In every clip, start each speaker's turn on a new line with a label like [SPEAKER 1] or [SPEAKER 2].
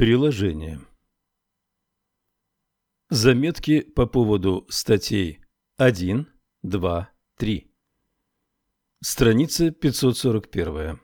[SPEAKER 1] Приложение. Заметки по поводу статей 1, 2, 3. Страница 541.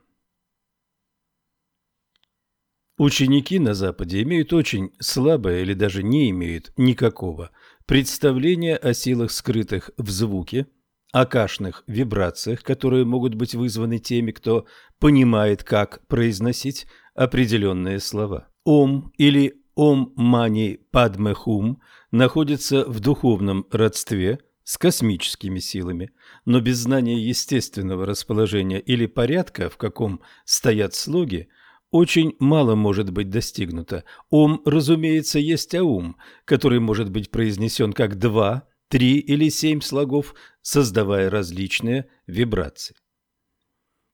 [SPEAKER 1] Ученики на Западе имеют очень слабое или даже не имеют никакого представления о силах, скрытых в звуке, о кашных вибрациях, которые могут быть вызваны теми, кто понимает, как произносить определенные слова. Ом или Ом Мани Падме Хум находится в духовном родстве с космическими силами, но без знания естественного расположения или порядка, в каком стоят слоги, очень мало может быть достигнуто. Ом, разумеется, есть аум, который может быть произнесен как два, три или семь слогов, создавая различные вибрации.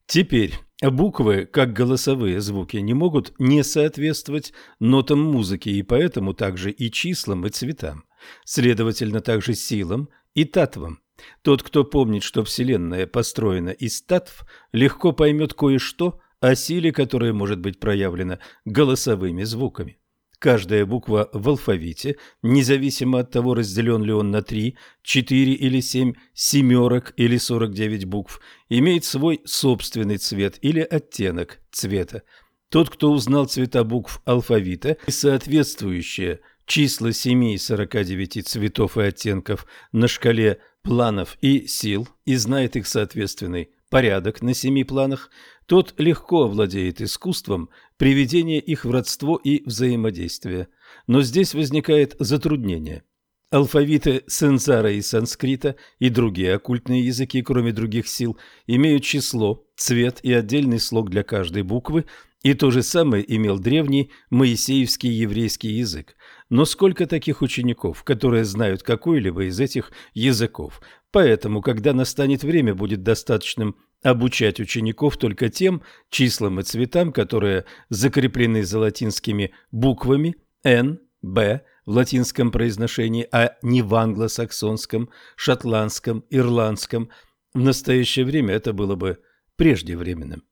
[SPEAKER 1] Теперь буквы, как голосовые звуки, не могут не соответствовать нотам музыки, и поэтому также и числам, и цветам. Следовательно, также силам и татвам. Тот, кто помнит, что Вселенная построена из татв, легко поймет кое-что о силе, которая может быть проявлена голосовыми звуками. Каждая буква в алфавите, независимо от того, разделен ли он на три, четыре или семь семерок или сорок девять букв, имеет свой собственный цвет или оттенок цвета. Тот, кто узнал цвета букв алфавита и соответствующие числа семи и сорока девяти цветов и оттенков на шкале планов и сил и знает их соответственный порядок на семи планах, тот легко овладеет искусством приведения их в родство и взаимодействие. Но здесь возникает затруднение. Алфавиты сензара и санскрита и другие оккультные языки, кроме других сил, имеют число, цвет и отдельный слог для каждой буквы, и то же самое имел древний моисеевский еврейский язык. Но сколько таких учеников, которые знают какой-либо из этих языков? Поэтому, когда настанет время, будет достаточным обучать учеников только тем числам и цветам, которые закреплены за латинскими буквами N, B в латинском произношении, а не в англосаксонском, шотландском, ирландском. В настоящее время это было бы преждевременным.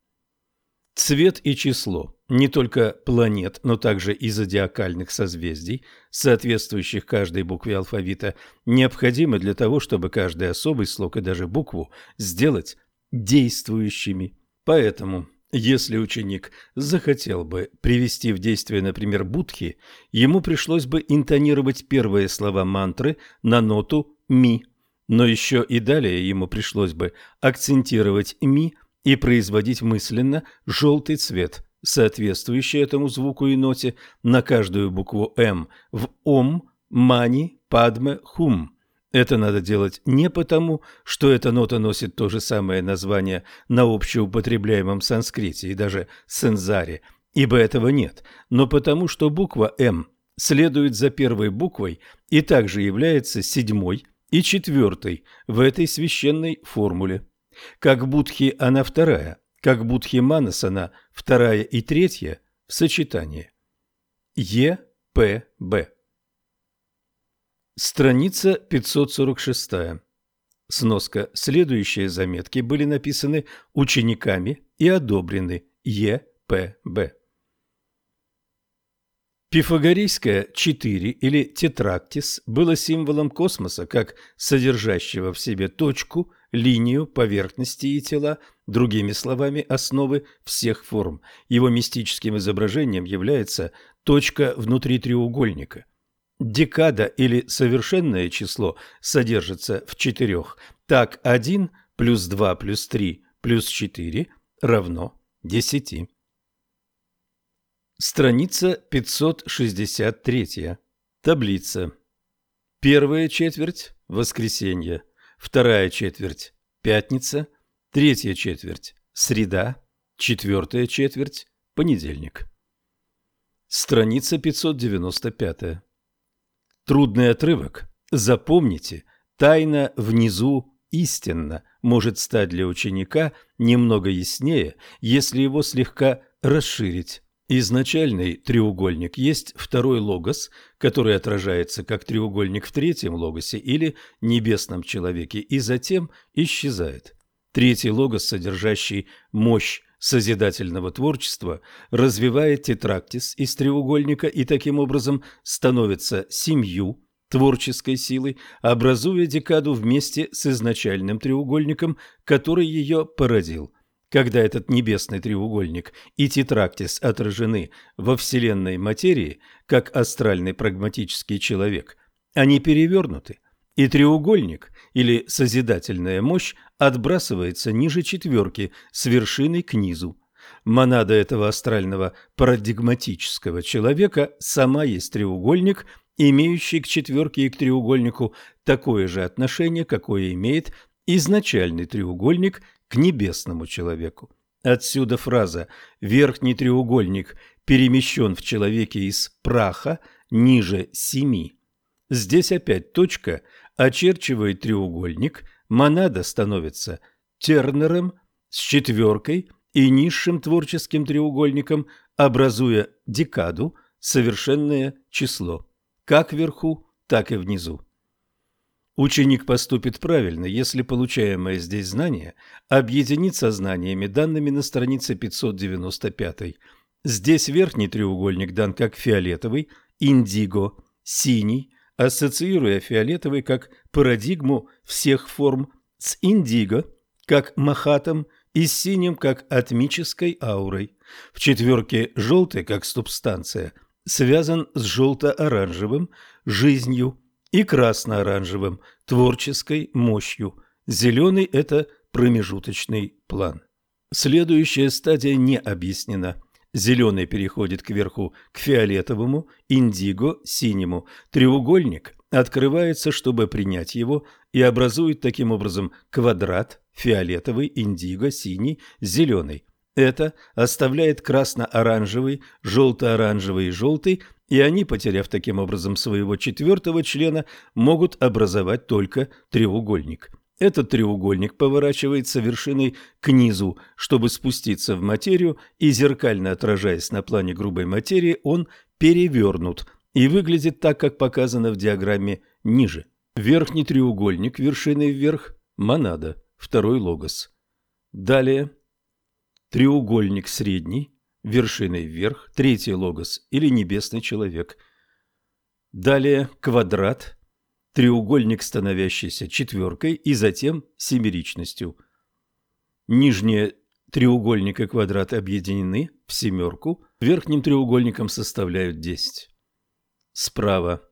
[SPEAKER 1] Цвет и число не только планет, но также и зодиакальных созвездий, соответствующих каждой букве алфавита, необходимы для того, чтобы каждый особый слог и даже букву сделать действующими. Поэтому, если ученик захотел бы привести в действие, например, будхи, ему пришлось бы интонировать первые слова мантры на ноту «ми», но еще и далее ему пришлось бы акцентировать «ми» и производить мысленно желтый цвет, соответствующий этому звуку и ноте, на каждую букву «м» в «ом», «мани», «падме», «хум». Это надо делать не потому, что эта нота носит то же самое название на общеупотребляемом санскрите и даже сензаре, ибо этого нет, но потому, что буква «М» следует за первой буквой и также является седьмой и четвертой в этой священной формуле. Как Будхи она вторая, как Будхи Манас она вторая и третья в сочетании. Е, П, Б. Страница 546. Сноска. Следующие заметки были написаны учениками и одобрены Е.П.Б. Пифагорейское 4 или тетрактис было символом космоса, как содержащего в себе точку, линию, поверхности и тела, другими словами, основы всех форм. Его мистическим изображением является точка внутри треугольника. Декада или совершенное число содержится в четырех. Так 1 плюс 2 плюс 3 плюс 4 равно 10. Страница 563. Таблица. Первая четверть – воскресенье. Вторая четверть – пятница. Третья четверть – среда. Четвертая четверть – понедельник. Страница 595. Трудный отрывок. Запомните, тайна внизу истинно может стать для ученика немного яснее, если его слегка расширить. Изначальный треугольник есть второй логос, который отражается как треугольник в третьем логосе или небесном человеке и затем исчезает. Третий логос, содержащий мощь созидательного творчества развивает тетрактис из треугольника и таким образом становится семью творческой силой, образуя декаду вместе с изначальным треугольником, который ее породил. Когда этот небесный треугольник и тетрактис отражены во вселенной материи, как астральный прагматический человек, они перевернуты, и треугольник или созидательная мощь отбрасывается ниже четверки с вершиной к низу. Монада этого астрального парадигматического человека сама есть треугольник, имеющий к четверке и к треугольнику такое же отношение, какое имеет изначальный треугольник к небесному человеку. Отсюда фраза «верхний треугольник перемещен в человеке из праха ниже семи». Здесь опять точка очерчивает треугольник, монада становится тернером с четверкой и низшим творческим треугольником, образуя декаду, совершенное число как вверху, так и внизу. Ученик поступит правильно, если получаемое здесь знание объединит со знаниями, данными на странице 595. Здесь верхний треугольник дан как фиолетовый, индиго, синий, ассоциируя фиолетовый как парадигму всех форм с индиго, как махатом и с синим как атмической аурой. В четверке желтый как субстанция – связан с желто-оранжевым – жизнью и красно-оранжевым – творческой мощью. Зеленый – это промежуточный план. Следующая стадия не объяснена. Зеленый переходит кверху к фиолетовому, индиго – синему. Треугольник открывается, чтобы принять его, и образует таким образом квадрат – фиолетовый, индиго, синий, зеленый. Это оставляет красно-оранжевый, желто-оранжевый и желтый, и они, потеряв таким образом своего четвертого члена, могут образовать только треугольник. Этот треугольник поворачивается вершиной к низу, чтобы спуститься в материю, и зеркально отражаясь на плане грубой материи, он перевернут и выглядит так, как показано в диаграмме ниже. Верхний треугольник вершиной вверх – монада, второй логос. Далее треугольник средний, вершиной вверх, третий логос или небесный человек. Далее квадрат, треугольник, становящийся четверкой и затем семеричностью. Нижние треугольник и квадрат объединены в семерку, верхним треугольником составляют 10. Справа.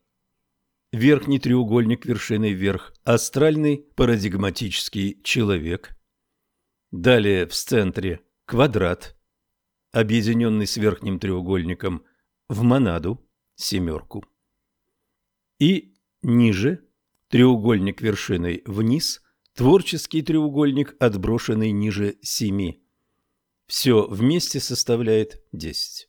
[SPEAKER 1] Верхний треугольник вершиной вверх, астральный парадигматический человек. Далее в центре квадрат, объединенный с верхним треугольником в монаду, семерку. И ниже треугольник вершиной вниз, творческий треугольник, отброшенный ниже семи. Все вместе составляет десять.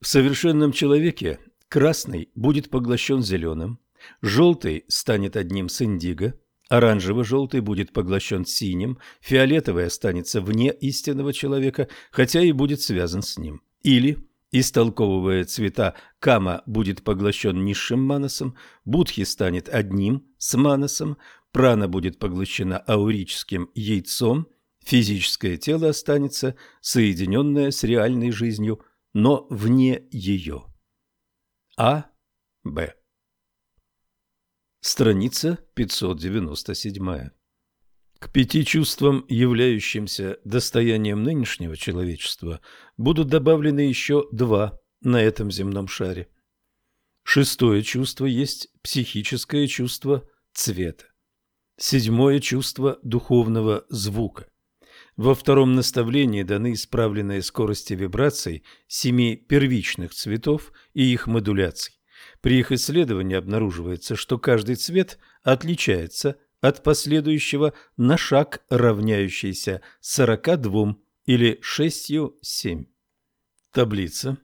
[SPEAKER 1] В совершенном человеке красный будет поглощен зеленым, желтый станет одним с индиго, Оранжево-желтый будет поглощен синим, фиолетовый останется вне истинного человека, хотя и будет связан с ним. Или, истолковывая цвета, кама будет поглощен низшим манасом, будхи станет одним с манасом, прана будет поглощена аурическим яйцом, физическое тело останется соединенное с реальной жизнью, но вне ее. А. Б. Страница 597. К пяти чувствам, являющимся достоянием нынешнего человечества, будут добавлены еще два на этом земном шаре. Шестое чувство есть психическое чувство цвета. Седьмое чувство духовного звука. Во втором наставлении даны исправленные скорости вибраций семи первичных цветов и их модуляций. При их исследовании обнаруживается, что каждый цвет отличается от последующего на шаг равняющийся 42 или 6-7. Таблица.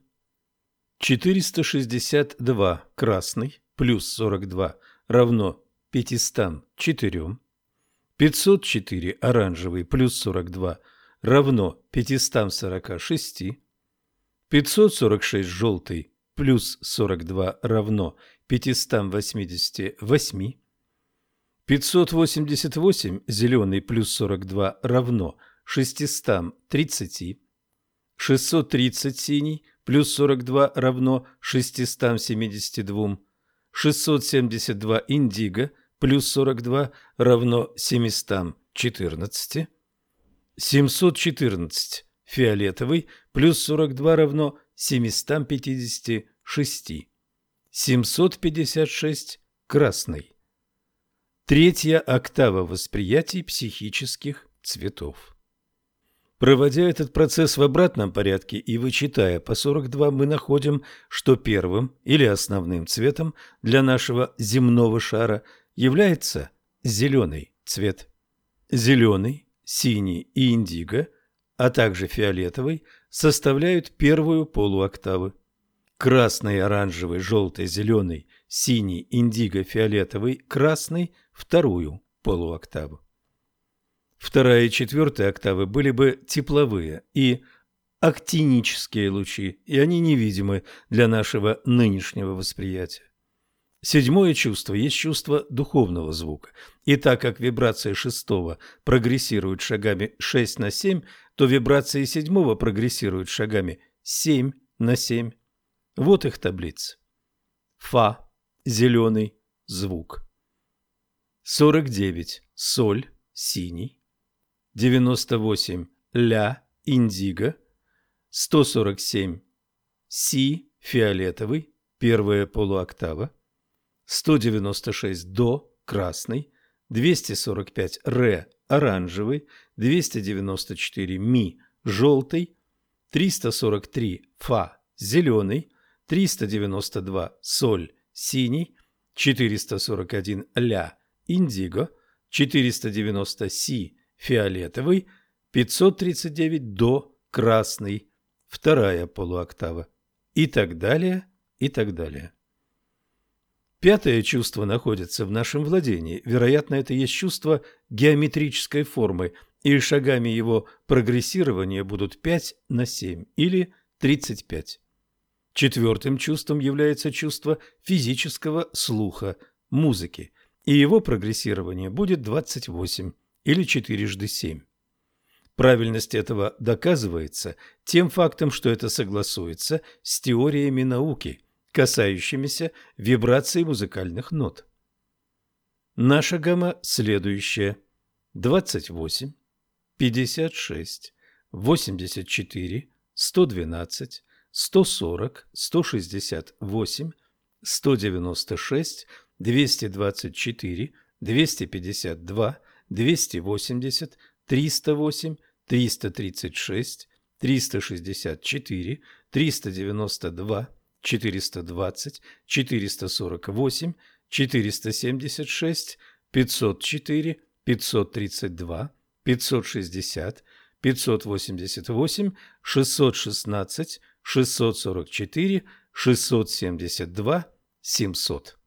[SPEAKER 1] 462 красный плюс 42 равно 504. 504 оранжевый плюс 42 равно 546. 546 желтый плюс 42 равно 588, 588 зеленый плюс 42 равно 630, 630 синий плюс 42 равно 672, 672 индиго плюс 42 равно 714, 714 фиолетовый плюс 42 равно 756, 756 красный. Третья октава восприятий психических цветов. Проводя этот процесс в обратном порядке и вычитая по 42, мы находим, что первым или основным цветом для нашего земного шара является зеленый цвет. Зеленый, синий и индиго, а также фиолетовый, составляют первую полуоктавы. Красный, оранжевый, желтый, зеленый, синий, индиго, фиолетовый, красный – вторую полуоктаву. Вторая и четвертая октавы были бы тепловые и актинические лучи, и они невидимы для нашего нынешнего восприятия. Седьмое чувство есть чувство духовного звука, и так как вибрация шестого прогрессирует шагами 6 на 7, то вибрации седьмого прогрессируют шагами 7 на 7. Вот их таблица. Фа – зеленый звук. 49 – соль – синий. 98 ля индиго, 147 си фиолетовый, первая полуоктава, 196 до красный, 245 ре оранжевый, 294 ми желтый, 343 фа зеленый, 392 соль синий, 441 ля индиго, 490 си фиолетовый, 539 до красный, вторая полуоктава и так далее, и так далее. Пятое чувство находится в нашем владении. Вероятно, это есть чувство геометрической формы, и шагами его прогрессирования будут 5 на 7 или 35. Четвертым чувством является чувство физического слуха, музыки, и его прогрессирование будет 28 или четырежды семь. Правильность этого доказывается тем фактом, что это согласуется с теориями науки, касающимися вибраций музыкальных нот. Наша гамма следующая. 28, 56, 84, 112, 140, 168, 196, 224, 252, 280, 308, 336, 364, 392, 420, 448, 476, 504, 532, 560, 588, 616, 644, 672, 700.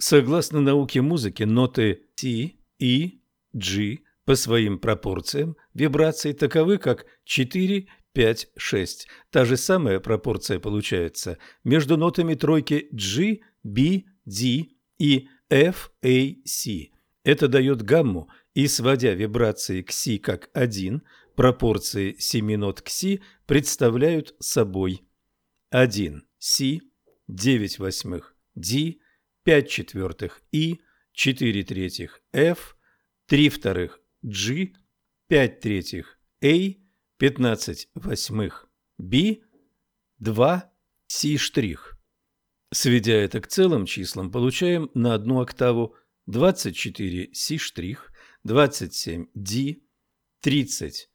[SPEAKER 1] Согласно науке музыки, ноты Си и G по своим пропорциям вибраций таковы, как 4, 5, 6. Та же самая пропорция получается между нотами тройки G, B, D и F, A, C. Это дает гамму, и сводя вибрации к Си как 1, пропорции семи нот к Си представляют собой 1 Си, 9 восьмых D, 5 четвертых И, 4 третьих F, 3 вторых G, 5 третьих A, 15 восьмых B, 2 C штрих. Сведя это к целым числам, получаем на одну октаву 24 C штрих, 27 D, 30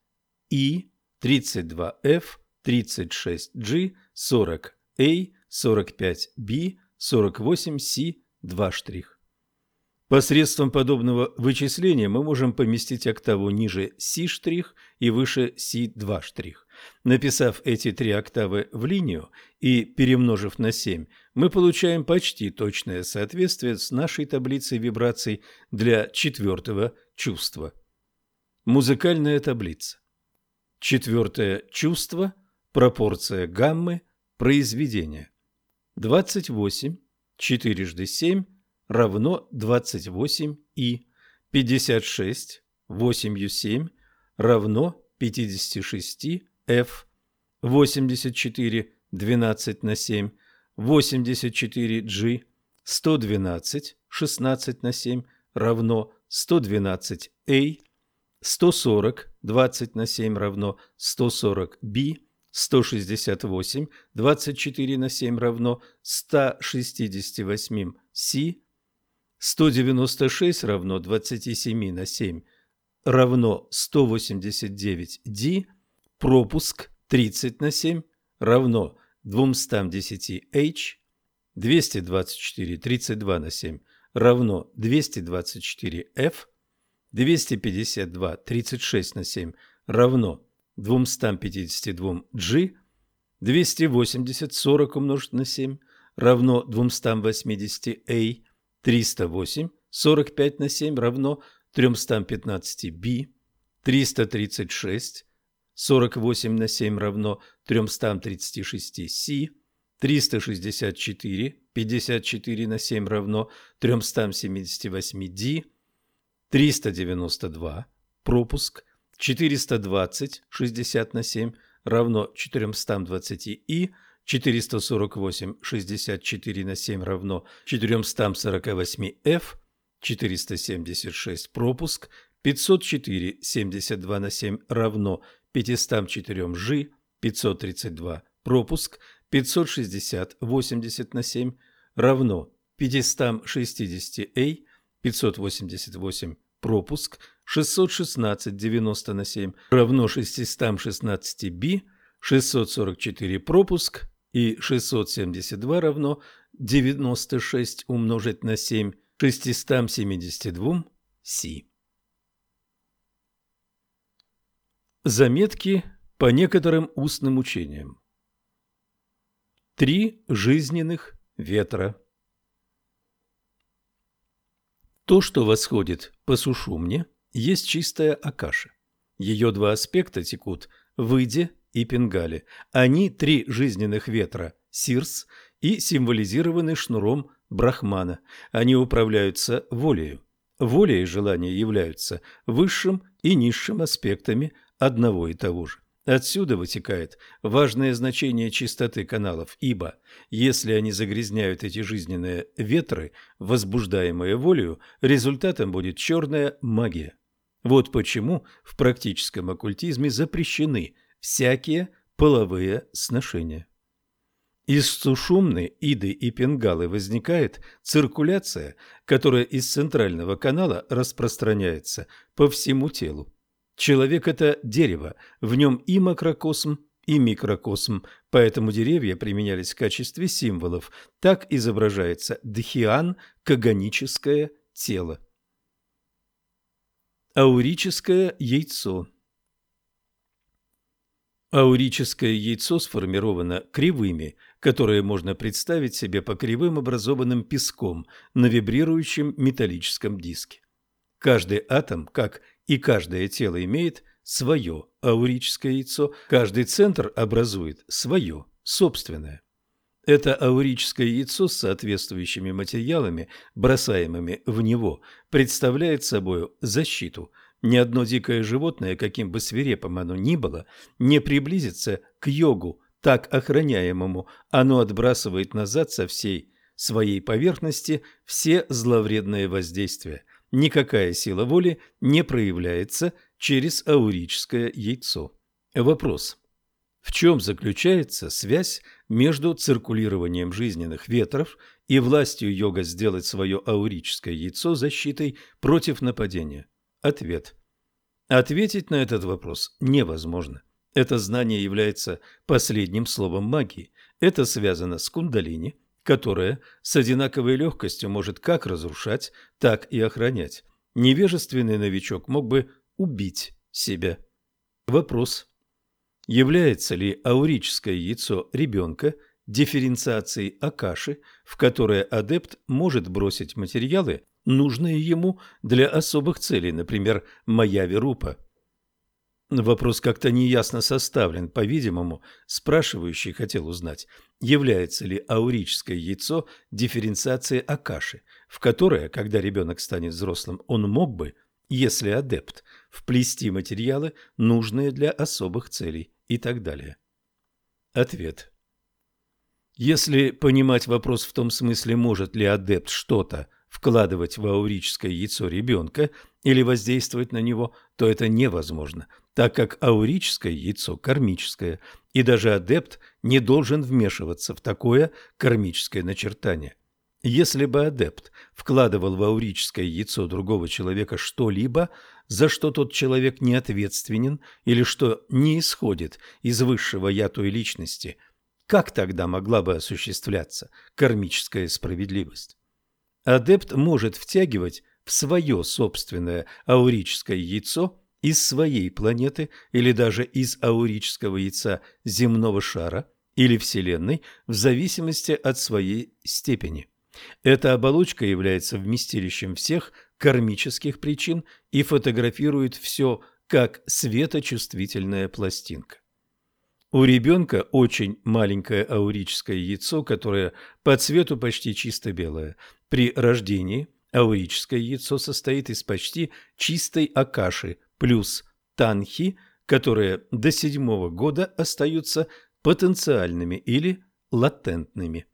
[SPEAKER 1] E, 32 F, 36 G, 40 A, 45 B, 48 C, 2 штрих. Посредством подобного вычисления мы можем поместить октаву ниже штрих и выше си2 штрих. Написав эти три октавы в линию и перемножив на 7, мы получаем почти точное соответствие с нашей таблицей вибраций для четвертого чувства. Музыкальная таблица. Четвертое чувство, пропорция гаммы, произведение. 28, 4 7 равно 28 и. 56, 8 7 равно 56 f 84 12 на 7, 84 g 112 16 на 7 равно 112 a, 140 20 на 7 равно 140 b, 168 24 на 7 равно 168 c, 196 равно 27 на 7 равно 189 d, пропуск 30 на 7 равно 210 h, 224 32 на 7 равно 224 f, 252 36 на 7 равно 252 g, 280 40 умножить на 7 равно 280 a, 308 45 на 7 равно 315 b, 336 48 на 7 равно 336 c, 364 54 на 7 равно 378 d, 392 пропуск, 420 60 на 7 равно 420 и, 448 64 на 7 равно 448 f, 476 пропуск, 504 72 на 7 равно 504 Ж, 532 пропуск, 560 80 на 7 равно 560 А, 588 пропуск, 616 90 на 7 равно 616 Б, 644 пропуск и 672 равно 96 умножить на 7 672 Си. Заметки по некоторым устным учениям. Три жизненных ветра. То, что восходит по Сушумне, есть чистая Акаша. Ее два аспекта текут в и Пенгале. Они три жизненных ветра – Сирс и символизированы шнуром Брахмана. Они управляются волею. Воля и желание являются высшим и низшим аспектами одного и того же. Отсюда вытекает важное значение чистоты каналов, ибо если они загрязняют эти жизненные ветры, возбуждаемые волею, результатом будет черная магия. Вот почему в практическом оккультизме запрещены всякие половые сношения. Из сушумны, иды и пенгалы возникает циркуляция, которая из центрального канала распространяется по всему телу. Человек – это дерево, в нем и макрокосм, и микрокосм, поэтому деревья применялись в качестве символов. Так изображается дхиан – каганическое тело. Аурическое яйцо Аурическое яйцо сформировано кривыми, которые можно представить себе по кривым образованным песком на вибрирующем металлическом диске. Каждый атом, как и каждое тело имеет свое аурическое яйцо, каждый центр образует свое, собственное. Это аурическое яйцо с соответствующими материалами, бросаемыми в него, представляет собой защиту. Ни одно дикое животное, каким бы свирепым оно ни было, не приблизится к йогу, так охраняемому, оно отбрасывает назад со всей своей поверхности все зловредные воздействия – никакая сила воли не проявляется через аурическое яйцо. Вопрос. В чем заключается связь между циркулированием жизненных ветров и властью йога сделать свое аурическое яйцо защитой против нападения? Ответ. Ответить на этот вопрос невозможно. Это знание является последним словом магии. Это связано с кундалини, которая с одинаковой легкостью может как разрушать, так и охранять. Невежественный новичок мог бы убить себя. Вопрос. Является ли аурическое яйцо ребенка дифференциацией Акаши, в которое адепт может бросить материалы, нужные ему для особых целей, например, Маяви Рупа? Вопрос как-то неясно составлен, по-видимому, спрашивающий хотел узнать, является ли аурическое яйцо дифференциацией Акаши, в которое, когда ребенок станет взрослым, он мог бы, если адепт, вплести материалы, нужные для особых целей и так далее. Ответ. Если понимать вопрос в том смысле, может ли адепт что-то вкладывать в аурическое яйцо ребенка или воздействовать на него, то это невозможно, так как аурическое яйцо кармическое, и даже адепт не должен вмешиваться в такое кармическое начертание. Если бы адепт вкладывал в аурическое яйцо другого человека что-либо, за что тот человек не ответственен или что не исходит из высшего «я» той личности, как тогда могла бы осуществляться кармическая справедливость? Адепт может втягивать в свое собственное аурическое яйцо из своей планеты или даже из аурического яйца земного шара или Вселенной в зависимости от своей степени. Эта оболочка является вместилищем всех кармических причин и фотографирует все как светочувствительная пластинка. У ребенка очень маленькое аурическое яйцо, которое по цвету почти чисто белое. При рождении аурическое яйцо состоит из почти чистой акаши плюс танхи, которые до седьмого года остаются потенциальными или латентными.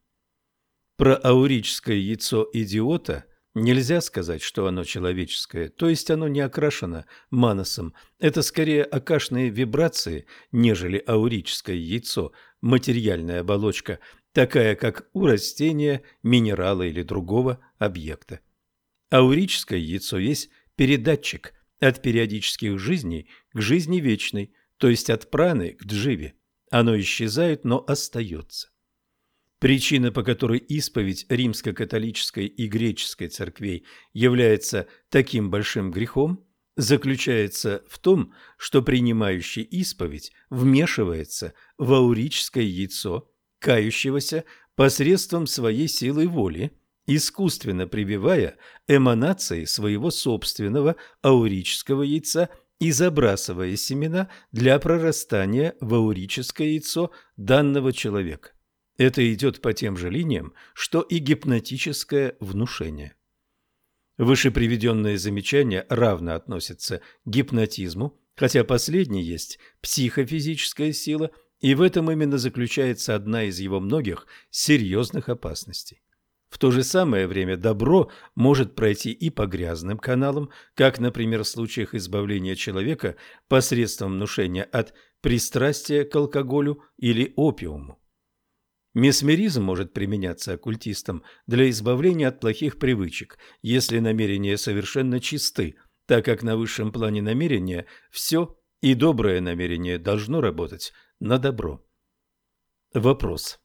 [SPEAKER 1] Про аурическое яйцо идиота нельзя сказать, что оно человеческое, то есть оно не окрашено маносом. Это скорее акашные вибрации, нежели аурическое яйцо, материальная оболочка – такая как у растения, минерала или другого объекта. Аурическое яйцо есть передатчик от периодических жизней к жизни вечной, то есть от праны к дживе. Оно исчезает, но остается. Причина, по которой исповедь римско-католической и греческой церквей является таким большим грехом, заключается в том, что принимающий исповедь вмешивается в аурическое яйцо кающегося посредством своей силы воли, искусственно прививая эманации своего собственного аурического яйца и забрасывая семена для прорастания в аурическое яйцо данного человека. Это идет по тем же линиям, что и гипнотическое внушение. Выше приведенные замечания равно относятся к гипнотизму, хотя последний есть психофизическая сила – и в этом именно заключается одна из его многих серьезных опасностей. В то же самое время добро может пройти и по грязным каналам, как, например, в случаях избавления человека посредством внушения от пристрастия к алкоголю или опиуму. Месмеризм может применяться оккультистам для избавления от плохих привычек, если намерения совершенно чисты, так как на высшем плане намерения все и доброе намерение должно работать на добро. Вопрос.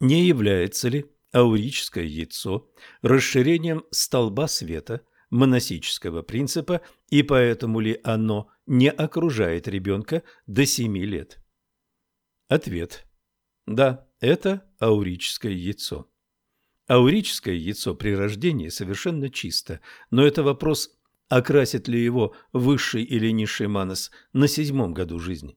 [SPEAKER 1] Не является ли аурическое яйцо расширением столба света моносического принципа, и поэтому ли оно не окружает ребенка до 7 лет? Ответ. Да, это аурическое яйцо. Аурическое яйцо при рождении совершенно чисто, но это вопрос, окрасит ли его высший или низший манас на седьмом году жизни.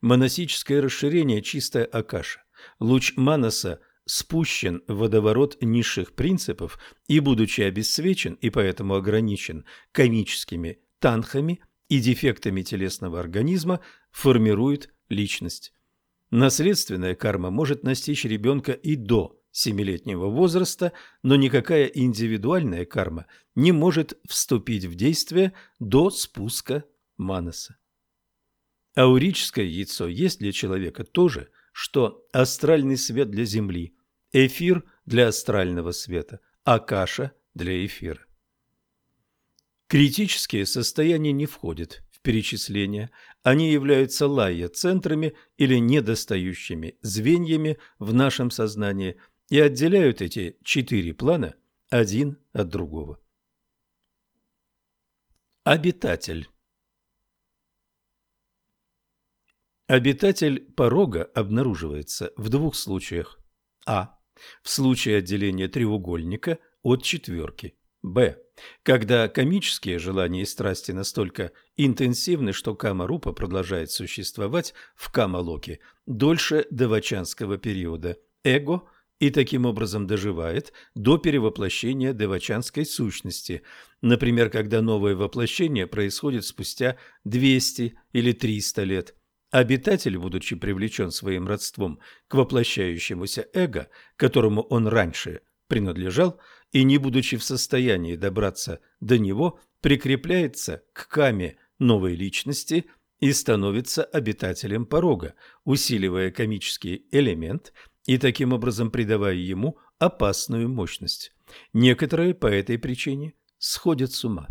[SPEAKER 1] Моносическое расширение – чистая акаша. Луч Манаса спущен водоворот низших принципов и, будучи обесцвечен и поэтому ограничен комическими танхами и дефектами телесного организма, формирует личность. Наследственная карма может настичь ребенка и до семилетнего возраста, но никакая индивидуальная карма не может вступить в действие до спуска манаса. Аурическое яйцо есть для человека то же, что астральный свет для Земли, эфир для астрального света, а каша для эфира. Критические состояния не входят в перечисление, они являются лайя-центрами или недостающими звеньями в нашем сознании и отделяют эти четыре плана один от другого. Обитатель Обитатель порога обнаруживается в двух случаях. А. В случае отделения треугольника от четверки. Б. Когда комические желания и страсти настолько интенсивны, что кама-рупа продолжает существовать в кама-локе дольше довачанского периода. Эго и таким образом доживает до перевоплощения девачанской сущности, например, когда новое воплощение происходит спустя 200 или 300 лет. Обитатель, будучи привлечен своим родством к воплощающемуся эго, которому он раньше принадлежал, и не будучи в состоянии добраться до него, прикрепляется к каме новой личности и становится обитателем порога, усиливая комический элемент и таким образом придавая ему опасную мощность. Некоторые по этой причине сходят с ума.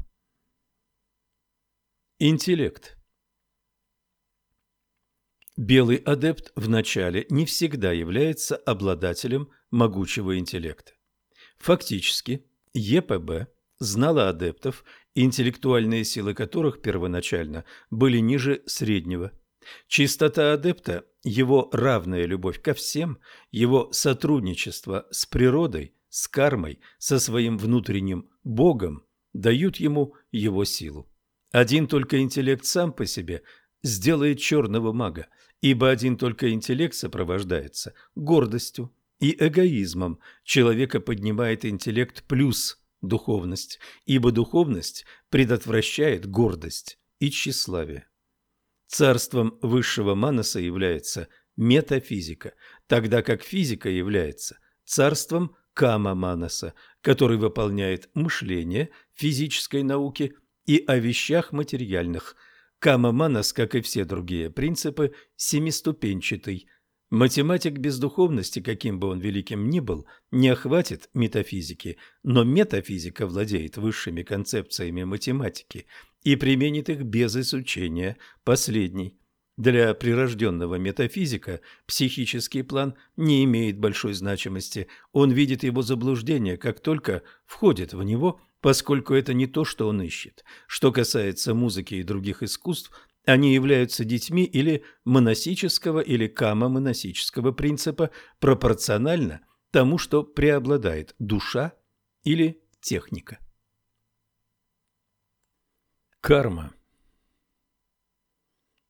[SPEAKER 1] Интеллект Белый адепт вначале не всегда является обладателем могучего интеллекта. Фактически, ЕПБ знала адептов, интеллектуальные силы которых первоначально были ниже среднего. Чистота адепта, его равная любовь ко всем, его сотрудничество с природой, с кармой, со своим внутренним Богом дают ему его силу. Один только интеллект сам по себе сделает черного мага, ибо один только интеллект сопровождается гордостью и эгоизмом. Человека поднимает интеллект плюс духовность, ибо духовность предотвращает гордость и тщеславие. Царством высшего манаса является метафизика, тогда как физика является царством кама-манаса, который выполняет мышление физической науки и о вещах материальных. Кама-манас, как и все другие принципы, семиступенчатый, Математик без духовности, каким бы он великим ни был, не охватит метафизики, но метафизика владеет высшими концепциями математики и применит их без изучения последней. Для прирожденного метафизика психический план не имеет большой значимости, он видит его заблуждение, как только входит в него, поскольку это не то, что он ищет. Что касается музыки и других искусств, они являются детьми или монасического или кама-монасического принципа пропорционально тому, что преобладает душа или техника. Карма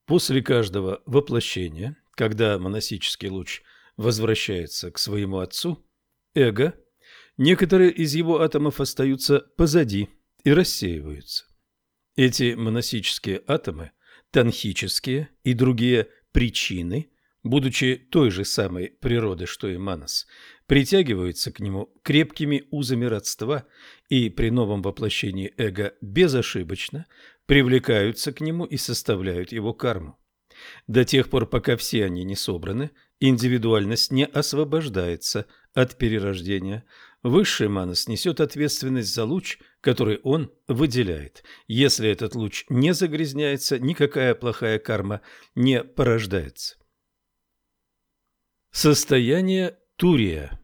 [SPEAKER 1] После каждого воплощения, когда монасический луч возвращается к своему отцу, эго, некоторые из его атомов остаются позади и рассеиваются. Эти монасические атомы танхические и другие причины, будучи той же самой природы, что и Манас, притягиваются к нему крепкими узами родства и при новом воплощении эго безошибочно привлекаются к нему и составляют его карму. До тех пор, пока все они не собраны, индивидуальность не освобождается от перерождения, Высший манас несет ответственность за луч, который он выделяет. Если этот луч не загрязняется, никакая плохая карма не порождается. Состояние Турия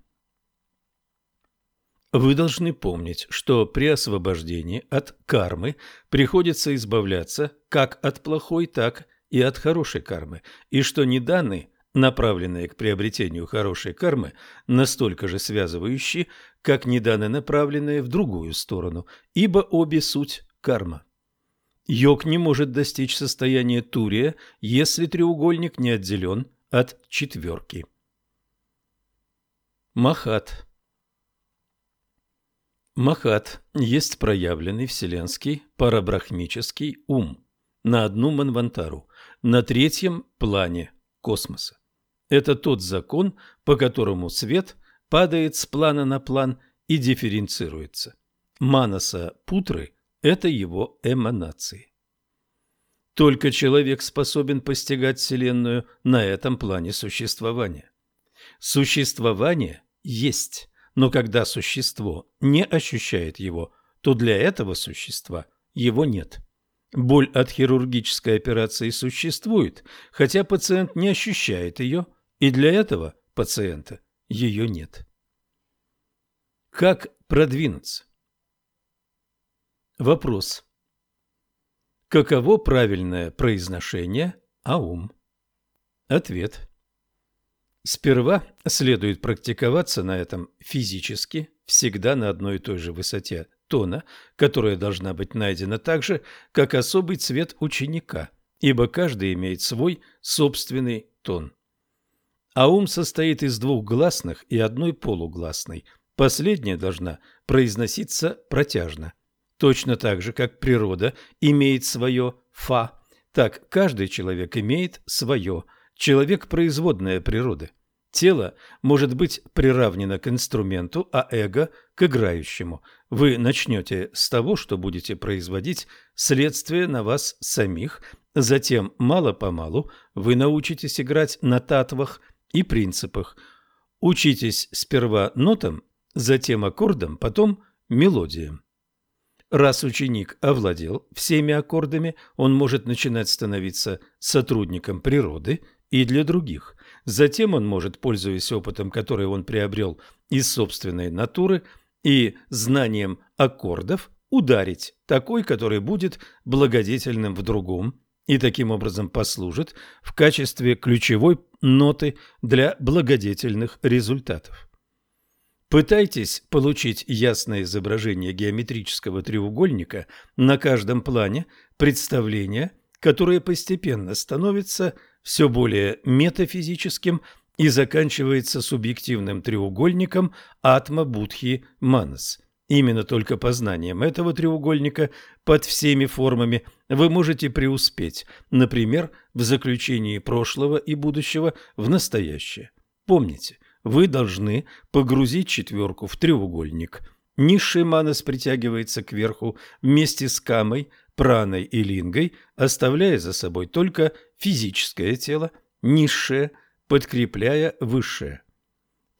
[SPEAKER 1] Вы должны помнить, что при освобождении от кармы приходится избавляться как от плохой, так и от хорошей кармы, и что неданы направленные к приобретению хорошей кармы, настолько же связывающие, как неданы направленные в другую сторону, ибо обе суть карма. Йог не может достичь состояния турия, если треугольник не отделен от четверки. Махат Махат есть проявленный вселенский парабрахмический ум на одну манвантару, на третьем плане космоса. Это тот закон, по которому свет падает с плана на план и дифференцируется. Манаса Путры – это его эманации. Только человек способен постигать Вселенную на этом плане существования. Существование есть, но когда существо не ощущает его, то для этого существа его нет. Боль от хирургической операции существует, хотя пациент не ощущает ее – и для этого пациента ее нет. Как продвинуться? Вопрос. Каково правильное произношение аум? Ответ. Сперва следует практиковаться на этом физически, всегда на одной и той же высоте тона, которая должна быть найдена так же, как особый цвет ученика, ибо каждый имеет свой собственный тон. А ум состоит из двух гласных и одной полугласной. Последняя должна произноситься протяжно. Точно так же, как природа имеет свое «фа», так каждый человек имеет свое. Человек – производная природы. Тело может быть приравнено к инструменту, а эго – к играющему. Вы начнете с того, что будете производить следствие на вас самих, затем мало-помалу вы научитесь играть на татвах и принципах. Учитесь сперва нотам, затем аккордам, потом мелодиям. Раз ученик овладел всеми аккордами, он может начинать становиться сотрудником природы и для других. Затем он может, пользуясь опытом, который он приобрел из собственной натуры и знанием аккордов, ударить такой, который будет благодетельным в другом и таким образом послужит в качестве ключевой ноты для благодетельных результатов. Пытайтесь получить ясное изображение геометрического треугольника на каждом плане представления, которое постепенно становится все более метафизическим и заканчивается субъективным треугольником Атма-Будхи-Манас. Именно только познанием этого треугольника под всеми формами вы можете преуспеть, например, в заключении прошлого и будущего в настоящее. Помните, вы должны погрузить четверку в треугольник. Низший манас притягивается кверху вместе с камой, праной и лингой, оставляя за собой только физическое тело, низшее, подкрепляя высшее.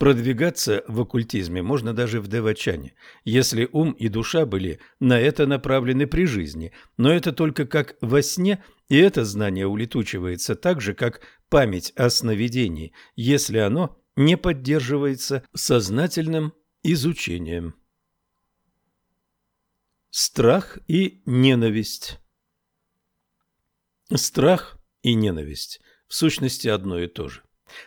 [SPEAKER 1] Продвигаться в оккультизме можно даже в девачане, если ум и душа были на это направлены при жизни, но это только как во сне, и это знание улетучивается так же, как память о сновидении, если оно не поддерживается сознательным изучением. Страх и ненависть Страх и ненависть в сущности одно и то же.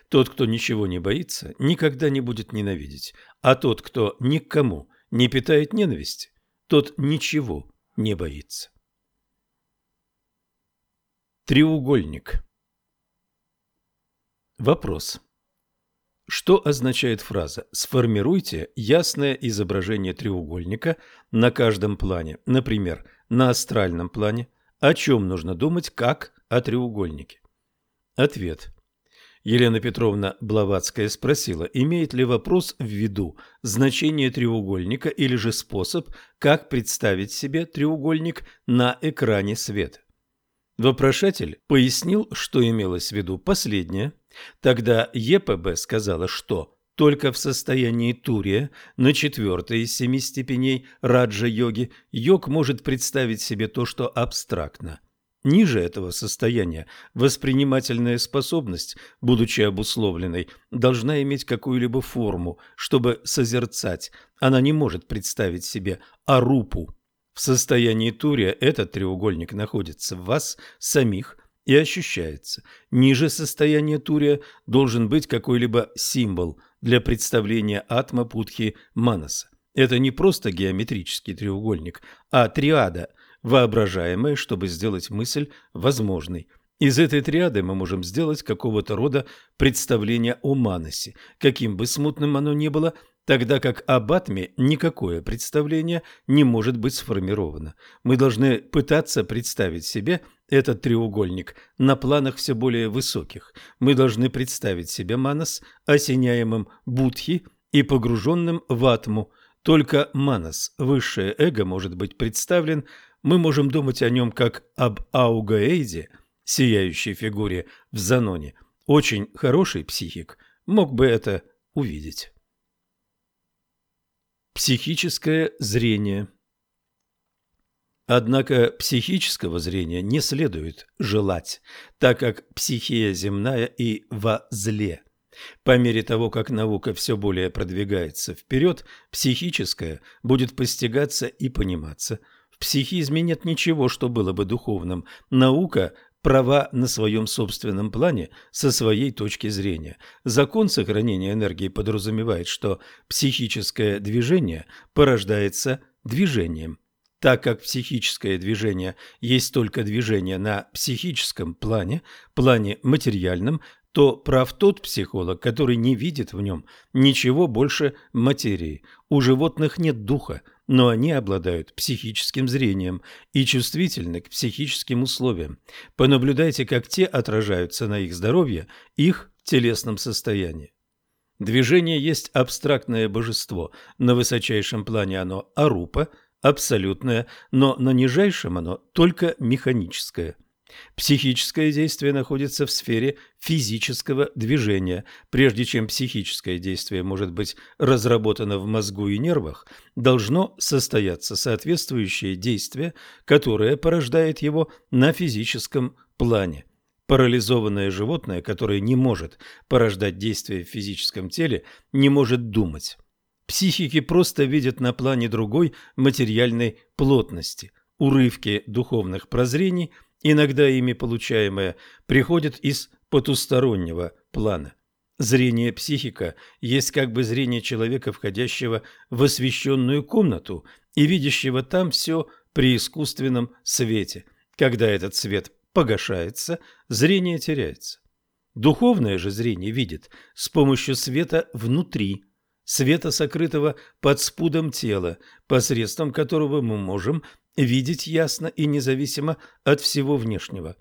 [SPEAKER 1] Тот, кто ничего не боится, никогда не будет ненавидеть, а тот, кто никому не питает ненависти, тот ничего не боится. Треугольник Вопрос. Что означает фраза «сформируйте ясное изображение треугольника на каждом плане», например, на астральном плане, о чем нужно думать как о треугольнике? Ответ. Елена Петровна Блаватская спросила, имеет ли вопрос в виду значение треугольника или же способ, как представить себе треугольник на экране света. Вопрошатель пояснил, что имелось в виду последнее. Тогда ЕПБ сказала, что только в состоянии турия на четвертой из семи степеней раджа-йоги йог может представить себе то, что абстрактно. Ниже этого состояния воспринимательная способность, будучи обусловленной, должна иметь какую-либо форму, чтобы созерцать. Она не может представить себе арупу. В состоянии турия этот треугольник находится в вас самих и ощущается. Ниже состояния турия должен быть какой-либо символ для представления атма путхи манаса. Это не просто геометрический треугольник, а триада – воображаемое, чтобы сделать мысль возможной. Из этой триады мы можем сделать какого-то рода представление о Маносе, каким бы смутным оно ни было, тогда как об атме никакое представление не может быть сформировано. Мы должны пытаться представить себе этот треугольник на планах все более высоких. Мы должны представить себе Манас осеняемым Будхи и погруженным в атму. Только Манас, высшее эго, может быть представлен мы можем думать о нем как об Аугаэйде, сияющей фигуре в Заноне. Очень хороший психик мог бы это увидеть. Психическое зрение Однако психического зрения не следует желать, так как психия земная и во зле. По мере того, как наука все более продвигается вперед, психическое будет постигаться и пониматься – в психизме нет ничего, что было бы духовным. Наука права на своем собственном плане со своей точки зрения. Закон сохранения энергии подразумевает, что психическое движение порождается движением. Так как психическое движение есть только движение на психическом плане, плане материальном, то прав тот психолог, который не видит в нем ничего больше материи. У животных нет духа, но они обладают психическим зрением и чувствительны к психическим условиям. Понаблюдайте, как те отражаются на их здоровье, их телесном состоянии. Движение есть абстрактное божество, на высочайшем плане оно арупа, абсолютное, но на нижайшем оно только механическое. Психическое действие находится в сфере физического движения. Прежде чем психическое действие может быть разработано в мозгу и нервах, должно состояться соответствующее действие, которое порождает его на физическом плане. Парализованное животное, которое не может порождать действия в физическом теле, не может думать. Психики просто видят на плане другой материальной плотности. Урывки духовных прозрений – Иногда ими получаемое приходит из потустороннего плана. Зрение психика есть как бы зрение человека, входящего в освещенную комнату и видящего там все при искусственном свете. Когда этот свет погашается, зрение теряется. Духовное же зрение видит с помощью света внутри, света, сокрытого под спудом тела, посредством которого мы можем видеть ясно и независимо от всего внешнего.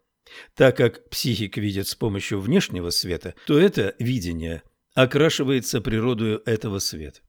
[SPEAKER 1] Так как психик видит с помощью внешнего света, то это видение окрашивается природою этого света.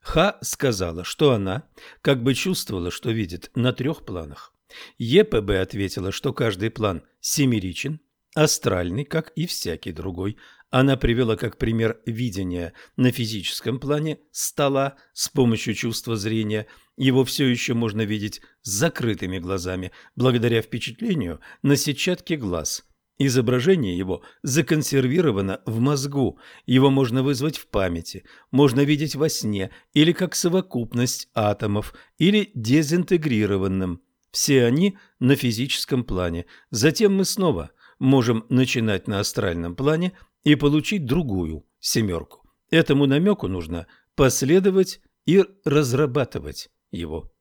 [SPEAKER 1] Ха сказала, что она как бы чувствовала, что видит на трех планах. ЕПБ ответила, что каждый план семеричен, астральный, как и всякий другой. Она привела как пример видения на физическом плане стола с помощью чувства зрения – его все еще можно видеть с закрытыми глазами, благодаря впечатлению на сетчатке глаз. Изображение его законсервировано в мозгу, его можно вызвать в памяти, можно видеть во сне или как совокупность атомов, или дезинтегрированным. Все они на физическом плане. Затем мы снова можем начинать на астральном плане и получить другую семерку. Этому намеку нужно последовать и разрабатывать его.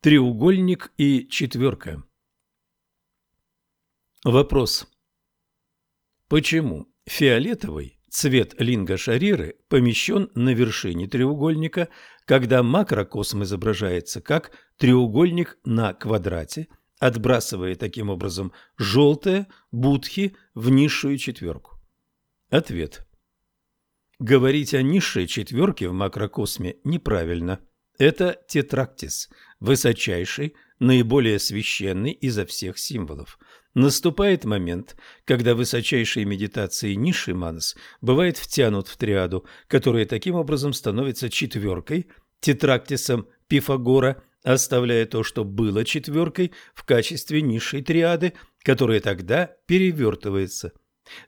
[SPEAKER 1] Треугольник и четверка. Вопрос. Почему фиолетовый цвет линга-шариры помещен на вершине треугольника, когда макрокосм изображается как треугольник на квадрате, отбрасывая таким образом желтое будхи в низшую четверку? Ответ. Говорить о низшей четверке в макрокосме неправильно. Это тетрактис, высочайший, наиболее священный изо всех символов. Наступает момент, когда высочайшей медитации низший манас бывает втянут в триаду, которая таким образом становится четверкой, тетрактисом Пифагора, оставляя то, что было четверкой, в качестве низшей триады, которая тогда перевертывается.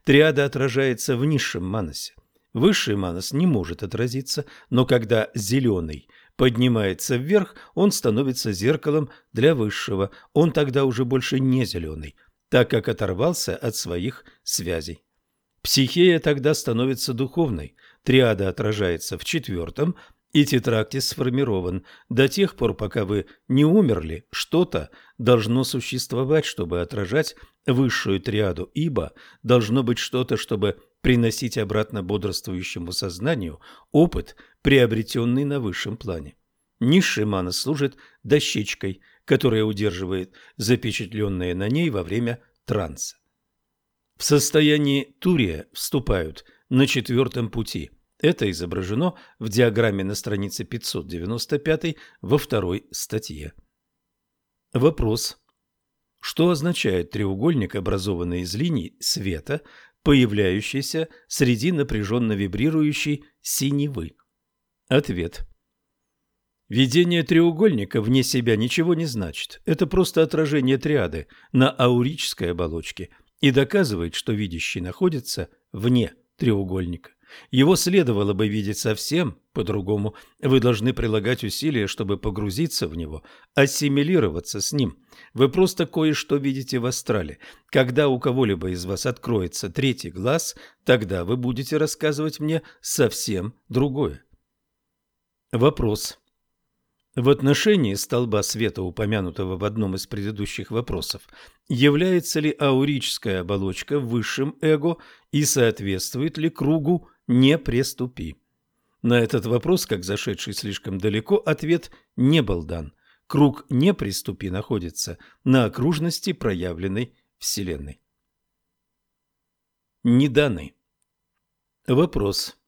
[SPEAKER 1] Триада отражается в низшем манасе. Высший манас не может отразиться, но когда зеленый поднимается вверх, он становится зеркалом для высшего. Он тогда уже больше не зеленый, так как оторвался от своих связей. Психея тогда становится духовной. Триада отражается в четвертом, и тетрактис сформирован. До тех пор, пока вы не умерли, что-то должно существовать, чтобы отражать высшую триаду, ибо должно быть что-то, чтобы приносить обратно бодрствующему сознанию опыт, приобретенный на высшем плане. Низший мана служит дощечкой, которая удерживает запечатленное на ней во время транса. В состоянии турия вступают на четвертом пути. Это изображено в диаграмме на странице 595 во второй статье. Вопрос. Что означает треугольник, образованный из линий света, появляющийся среди напряженно вибрирующей синевы? Ответ. Видение треугольника вне себя ничего не значит. Это просто отражение триады на аурической оболочке и доказывает, что видящий находится вне треугольника. Его следовало бы видеть совсем по-другому. Вы должны прилагать усилия, чтобы погрузиться в него, ассимилироваться с ним. Вы просто кое-что видите в астрале. Когда у кого-либо из вас откроется третий глаз, тогда вы будете рассказывать мне совсем другое. Вопрос. В отношении столба света, упомянутого в одном из предыдущих вопросов, является ли аурическая оболочка высшим эго и соответствует ли кругу «не приступи». На этот вопрос, как зашедший слишком далеко, ответ не был дан. Круг «не приступи» находится на окружности проявленной Вселенной. Неданный. Вопрос.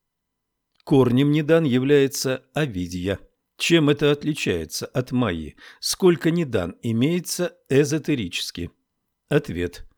[SPEAKER 1] Корнем недан является авидия. Чем это отличается от майи? Сколько недан имеется эзотерически? Ответ.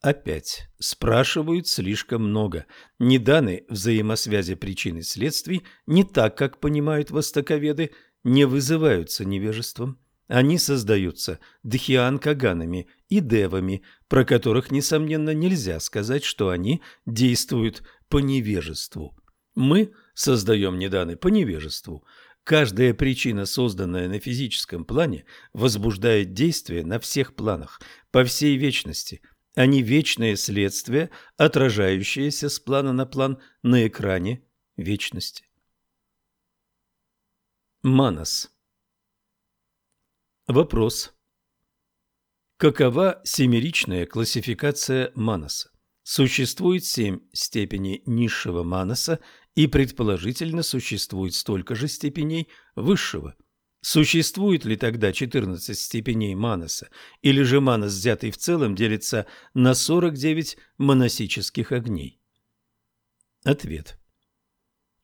[SPEAKER 1] Опять спрашивают слишком много. Неданы взаимосвязи причин и следствий не так, как понимают востоковеды, не вызываются невежеством. Они создаются дхиан-каганами и девами, про которых, несомненно, нельзя сказать, что они действуют по невежеству. Мы создаем неданы по невежеству. Каждая причина, созданная на физическом плане, возбуждает действие на всех планах, по всей вечности. Они вечное следствие, отражающееся с плана на план на экране вечности. Манас Вопрос. Какова семеричная классификация Манаса? Существует семь степеней низшего Манаса и предположительно существует столько же степеней высшего. Существует ли тогда 14 степеней Манаса, или же Манас, взятый в целом, делится на 49 монасических огней? Ответ.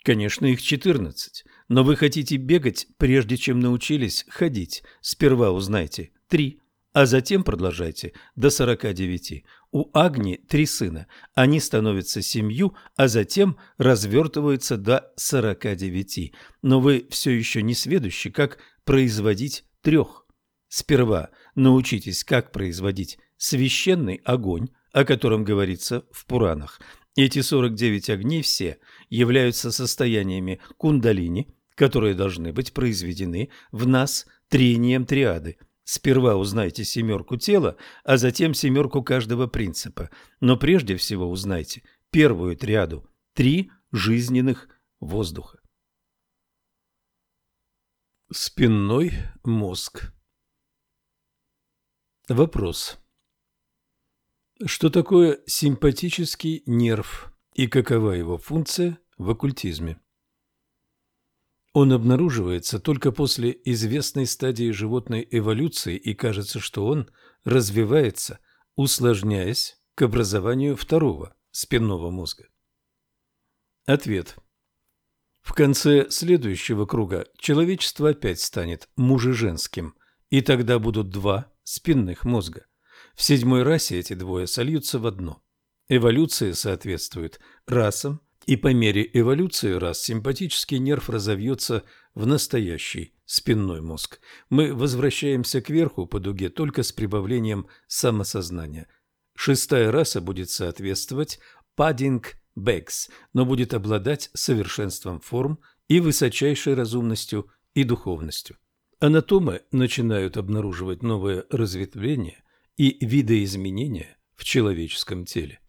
[SPEAKER 1] Конечно, их 14, но вы хотите бегать, прежде чем научились ходить. Сперва узнайте три, а затем продолжайте до 49. У Агни три сына. Они становятся семью, а затем развертываются до 49. Но вы все еще не сведущи, как производить трех. Сперва научитесь, как производить священный огонь, о котором говорится в Пуранах. Эти 49 огней все являются состояниями кундалини, которые должны быть произведены в нас трением триады – Сперва узнайте семерку тела, а затем семерку каждого принципа. Но прежде всего узнайте первую триаду – три жизненных воздуха. Спинной мозг Вопрос. Что такое симпатический нерв и какова его функция в оккультизме? Он обнаруживается только после известной стадии животной эволюции и кажется, что он развивается, усложняясь к образованию второго спинного мозга. Ответ. В конце следующего круга человечество опять станет мужеженским, и тогда будут два спинных мозга. В седьмой расе эти двое сольются в одно. Эволюция соответствует расам, и по мере эволюции рас симпатический нерв разовьется в настоящий спинной мозг. Мы возвращаемся кверху по дуге только с прибавлением самосознания. Шестая раса будет соответствовать паддинг бэкс, но будет обладать совершенством форм и высочайшей разумностью и духовностью. Анатомы начинают обнаруживать новые разветвления и видоизменения в человеческом теле.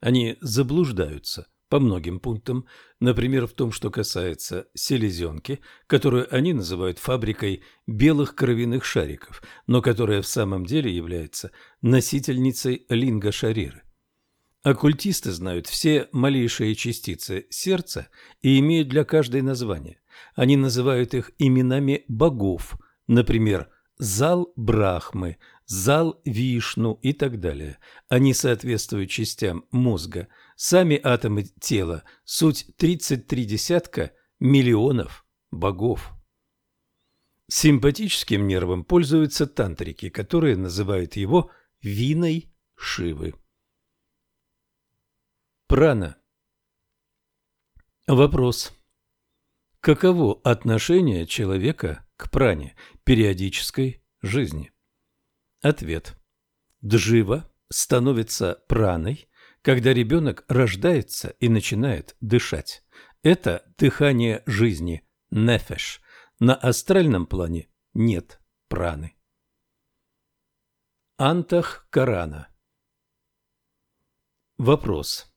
[SPEAKER 1] Они заблуждаются по многим пунктам, например, в том, что касается селезенки, которую они называют фабрикой белых кровяных шариков, но которая в самом деле является носительницей лингошариры. Оккультисты знают все малейшие частицы сердца и имеют для каждой название. Они называют их именами богов, например, зал Брахмы, зал Вишну и так далее. Они соответствуют частям мозга – Сами атомы тела – суть 33 десятка миллионов богов. Симпатическим нервом пользуются тантрики, которые называют его виной Шивы. Прана. Вопрос. Каково отношение человека к пране, периодической жизни? Ответ. Джива становится праной, когда ребенок рождается и начинает дышать. Это дыхание жизни, нефеш. На астральном плане нет праны. Антах Карана Вопрос.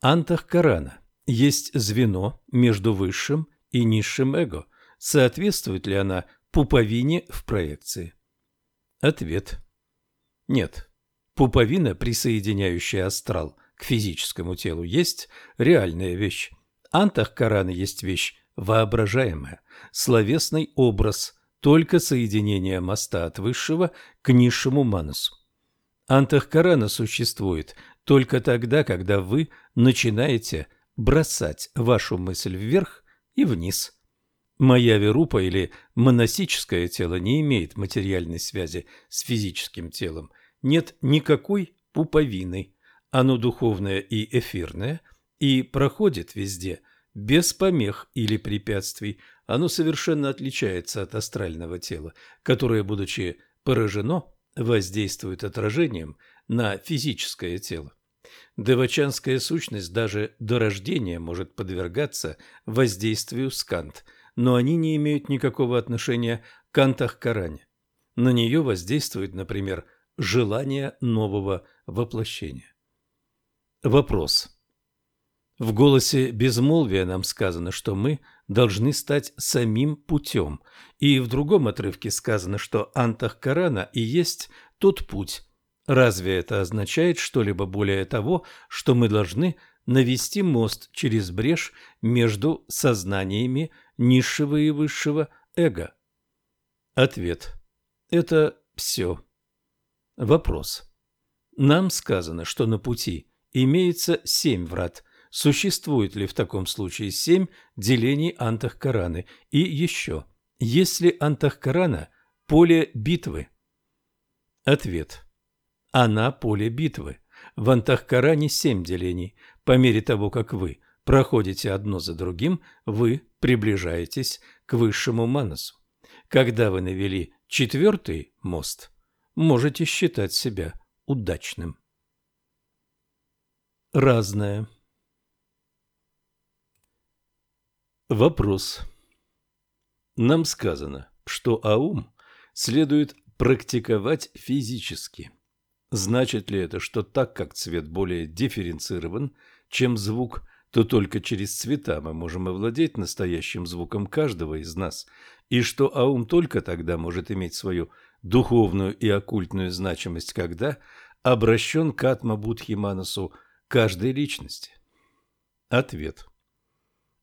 [SPEAKER 1] Антах Карана есть звено между высшим и низшим эго, соответствует ли она пуповине в проекции? Ответ. Нет. Пуповина, присоединяющая астрал к физическому телу, есть реальная вещь. Антахкарана есть вещь воображаемая, словесный образ, только соединение моста от высшего к низшему манасу. Антахкарана существует только тогда, когда вы начинаете бросать вашу мысль вверх и вниз. Моя верупа или моносическое тело не имеет материальной связи с физическим телом. Нет никакой пуповины. Оно духовное и эфирное и проходит везде – без помех или препятствий. Оно совершенно отличается от астрального тела, которое, будучи поражено, воздействует отражением на физическое тело. Девачанская сущность даже до рождения может подвергаться воздействию скант, но они не имеют никакого отношения к антахкаране. На нее воздействует, например, желание нового воплощения. Вопрос. В голосе безмолвия нам сказано, что мы должны стать самим путем, и в другом отрывке сказано, что Антах Корана и есть тот путь. Разве это означает что-либо более того, что мы должны навести мост через брешь между сознаниями низшего и высшего эго? Ответ. Это все. Вопрос. Нам сказано, что на пути имеется семь врат – Существует ли в таком случае семь делений антахкараны? И еще, есть ли антахкарана поле битвы? Ответ. Она поле битвы. В антахкаране семь делений. По мере того, как вы проходите одно за другим, вы приближаетесь к высшему манасу. Когда вы навели четвертый мост, можете считать себя удачным. Разное. Вопрос. Нам сказано, что аум следует практиковать физически. Значит ли это, что так как цвет более дифференцирован, чем звук, то только через цвета мы можем овладеть настоящим звуком каждого из нас, и что аум только тогда может иметь свою духовную и оккультную значимость, когда обращен к Атма-Будхи Манасу каждой личности? Ответ.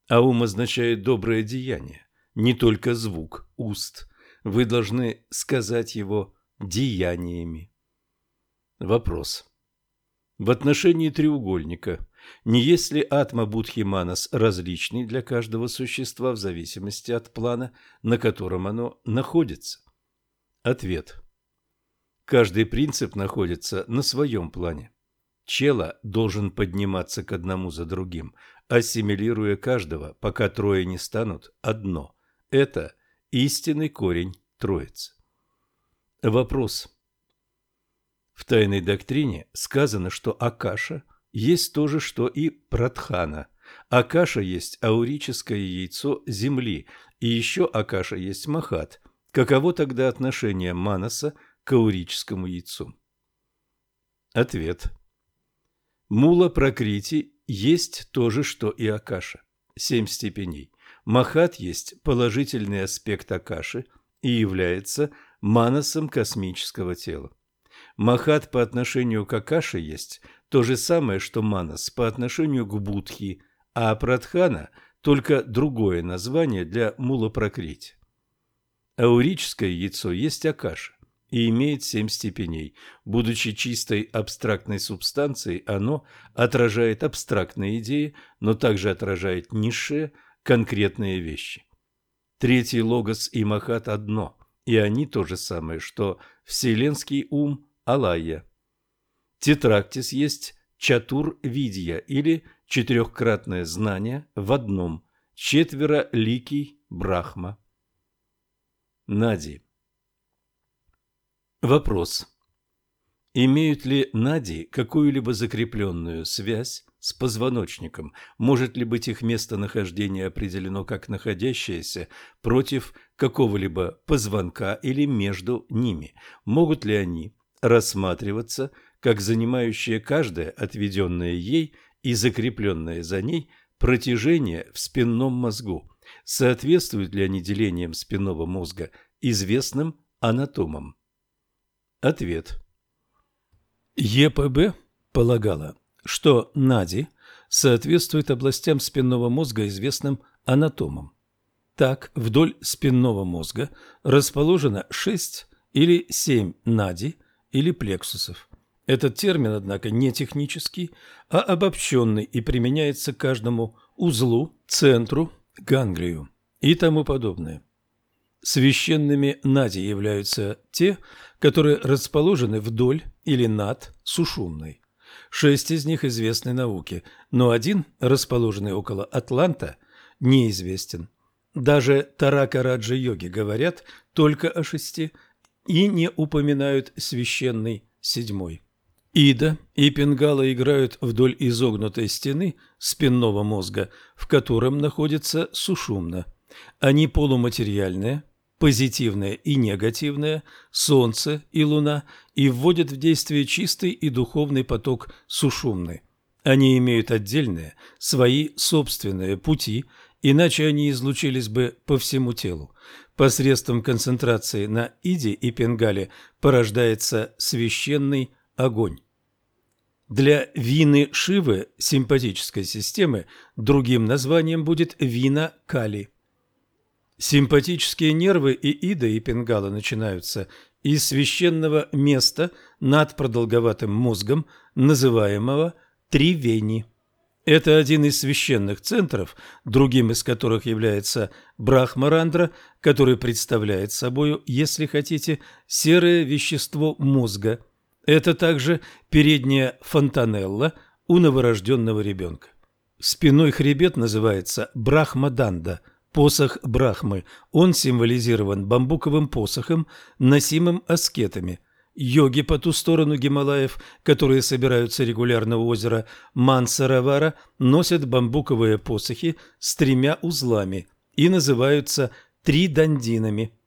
[SPEAKER 1] А ум означает доброе деяние, не только звук уст. Вы должны сказать его деяниями. Вопрос. В отношении треугольника, не есть ли атма Будхиманас различный для каждого существа в зависимости от плана, на котором оно находится? Ответ. Каждый принцип находится на своем плане. Чела должен подниматься к одному за другим, ассимилируя каждого, пока трое не станут одно. Это истинный корень Троицы. Вопрос. В тайной доктрине сказано, что Акаша есть то же, что и Пратхана. Акаша есть аурическое яйцо Земли, и еще Акаша есть Махат. Каково тогда отношение Манаса к аурическому яйцу? Ответ. Мула Пракрити есть то же, что и Акаша. Семь степеней. Махат есть положительный аспект Акаши и является манасом космического тела. Махат по отношению к Акаше есть то же самое, что манас по отношению к Будхи, а Прадхана – только другое название для мула-пракрити. Аурическое яйцо есть Акаша и имеет семь степеней. Будучи чистой абстрактной субстанцией, оно отражает абстрактные идеи, но также отражает низшие, конкретные вещи. Третий логос и махат одно, и они то же самое, что вселенский ум Алайя. Тетрактис есть чатур-видья или четырехкратное знание в одном, четверо-ликий Брахма. Нади. Вопрос. Имеют ли нади какую-либо закрепленную связь с позвоночником? Может ли быть их местонахождение определено как находящееся против какого-либо позвонка или между ними? Могут ли они рассматриваться как занимающие каждое отведенное ей и закрепленное за ней протяжение в спинном мозгу? Соответствуют ли они делениям спинного мозга известным анатомам? Ответ. ЕПБ полагала, что НАДИ соответствует областям спинного мозга, известным анатомам. Так, вдоль спинного мозга расположено 6 или 7 нади или плексусов. Этот термин, однако, не технический, а обобщенный и применяется каждому узлу, центру, ганглию и тому подобное. Священными нади являются те, которые расположены вдоль или над сушумной. Шесть из них известны науке, но один, расположенный около Атланта, неизвестен. Даже Тарака Раджа йоги говорят только о шести и не упоминают священный седьмой. Ида и Пингала играют вдоль изогнутой стены спинного мозга, в котором находится сушумна. Они полуматериальные, позитивное и негативное, солнце и луна, и вводят в действие чистый и духовный поток сушумны. Они имеют отдельные, свои собственные пути иначе они излучились бы по всему телу. Посредством концентрации на иде и пенгале порождается священный огонь. Для вины Шивы симпатической системы другим названием будет вина Кали. Симпатические нервы и ида и пенгала начинаются из священного места над продолговатым мозгом, называемого тривени. Это один из священных центров, другим из которых является Брахмарандра, который представляет собой, если хотите, серое вещество мозга. Это также передняя фонтанелла у новорожденного ребенка. Спиной хребет называется Брахмаданда, посох Брахмы. Он символизирован бамбуковым посохом, носимым аскетами – Йоги по ту сторону Гималаев, которые собираются регулярно у озера Мансаравара, носят бамбуковые посохи с тремя узлами и называются тридандинами.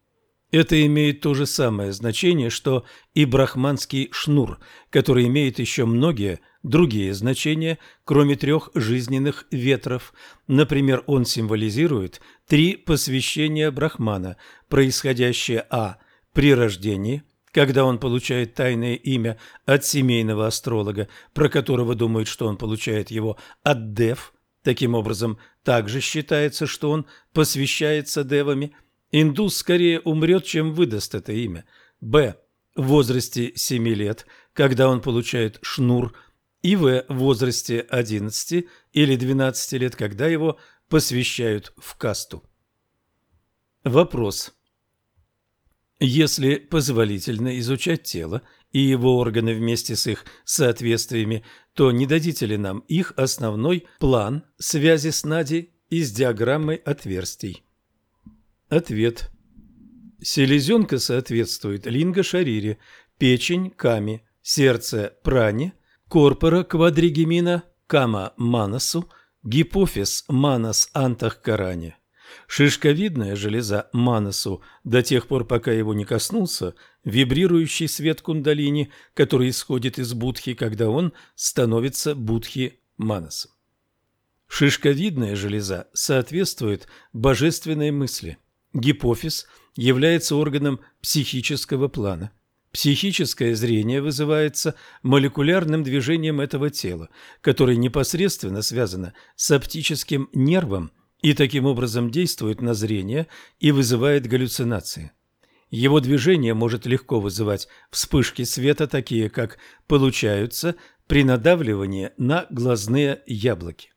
[SPEAKER 1] Это имеет то же самое значение, что и брахманский шнур, который имеет еще многие другие значения, кроме трех жизненных ветров. Например, он символизирует три посвящения брахмана, происходящие а. при рождении – когда он получает тайное имя от семейного астролога, про которого думают, что он получает его от Дев. Таким образом, также считается, что он посвящается Девами. Индус скорее умрет, чем выдаст это имя. Б. В возрасте 7 лет, когда он получает шнур, и В. В возрасте 11 или 12 лет, когда его посвящают в касту. Вопрос. Если позволительно изучать тело и его органы вместе с их соответствиями, то не дадите ли нам их основной план связи с Нади из диаграммы отверстий? Ответ. Селезенка соответствует линга-шарире, печень – ками, сердце – пране, корпора – квадригемина, кама – манасу, гипофиз – манас антахкаране. Шишковидная железа Манасу до тех пор, пока его не коснулся вибрирующий свет кундалини, который исходит из будхи, когда он становится будхи Манасом. Шишковидная железа соответствует божественной мысли. Гипофиз является органом психического плана. Психическое зрение вызывается молекулярным движением этого тела, которое непосредственно связано с оптическим нервом – и таким образом действует на зрение и вызывает галлюцинации. Его движение может легко вызывать вспышки света, такие как получаются при надавливании на глазные яблоки.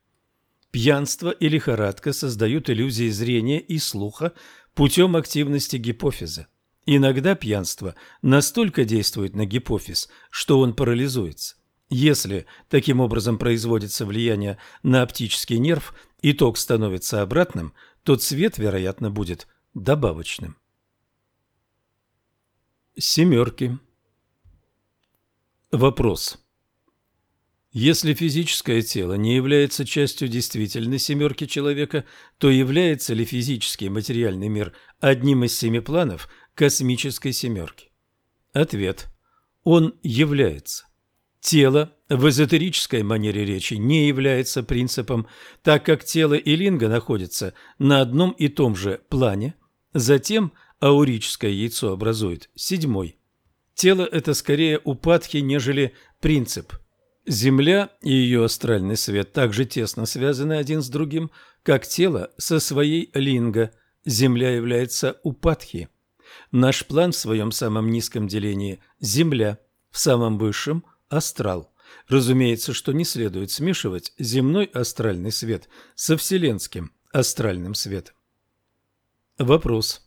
[SPEAKER 1] Пьянство и лихорадка создают иллюзии зрения и слуха путем активности гипофиза. Иногда пьянство настолько действует на гипофиз, что он парализуется. Если таким образом производится влияние на оптический нерв, и ток становится обратным, то цвет, вероятно, будет добавочным. Семерки. Вопрос. Если физическое тело не является частью действительной семерки человека, то является ли физический материальный мир одним из семи планов космической семерки? Ответ. Он является. Тело в эзотерической манере речи не является принципом, так как тело и линга находятся на одном и том же плане, затем аурическое яйцо образует седьмой. Тело – это скорее упадки, нежели принцип. Земля и ее астральный свет также тесно связаны один с другим, как тело со своей линга. Земля является упадхи. Наш план в своем самом низком делении – Земля, в самом высшем – астрал. Разумеется, что не следует смешивать земной астральный свет со вселенским астральным светом. Вопрос.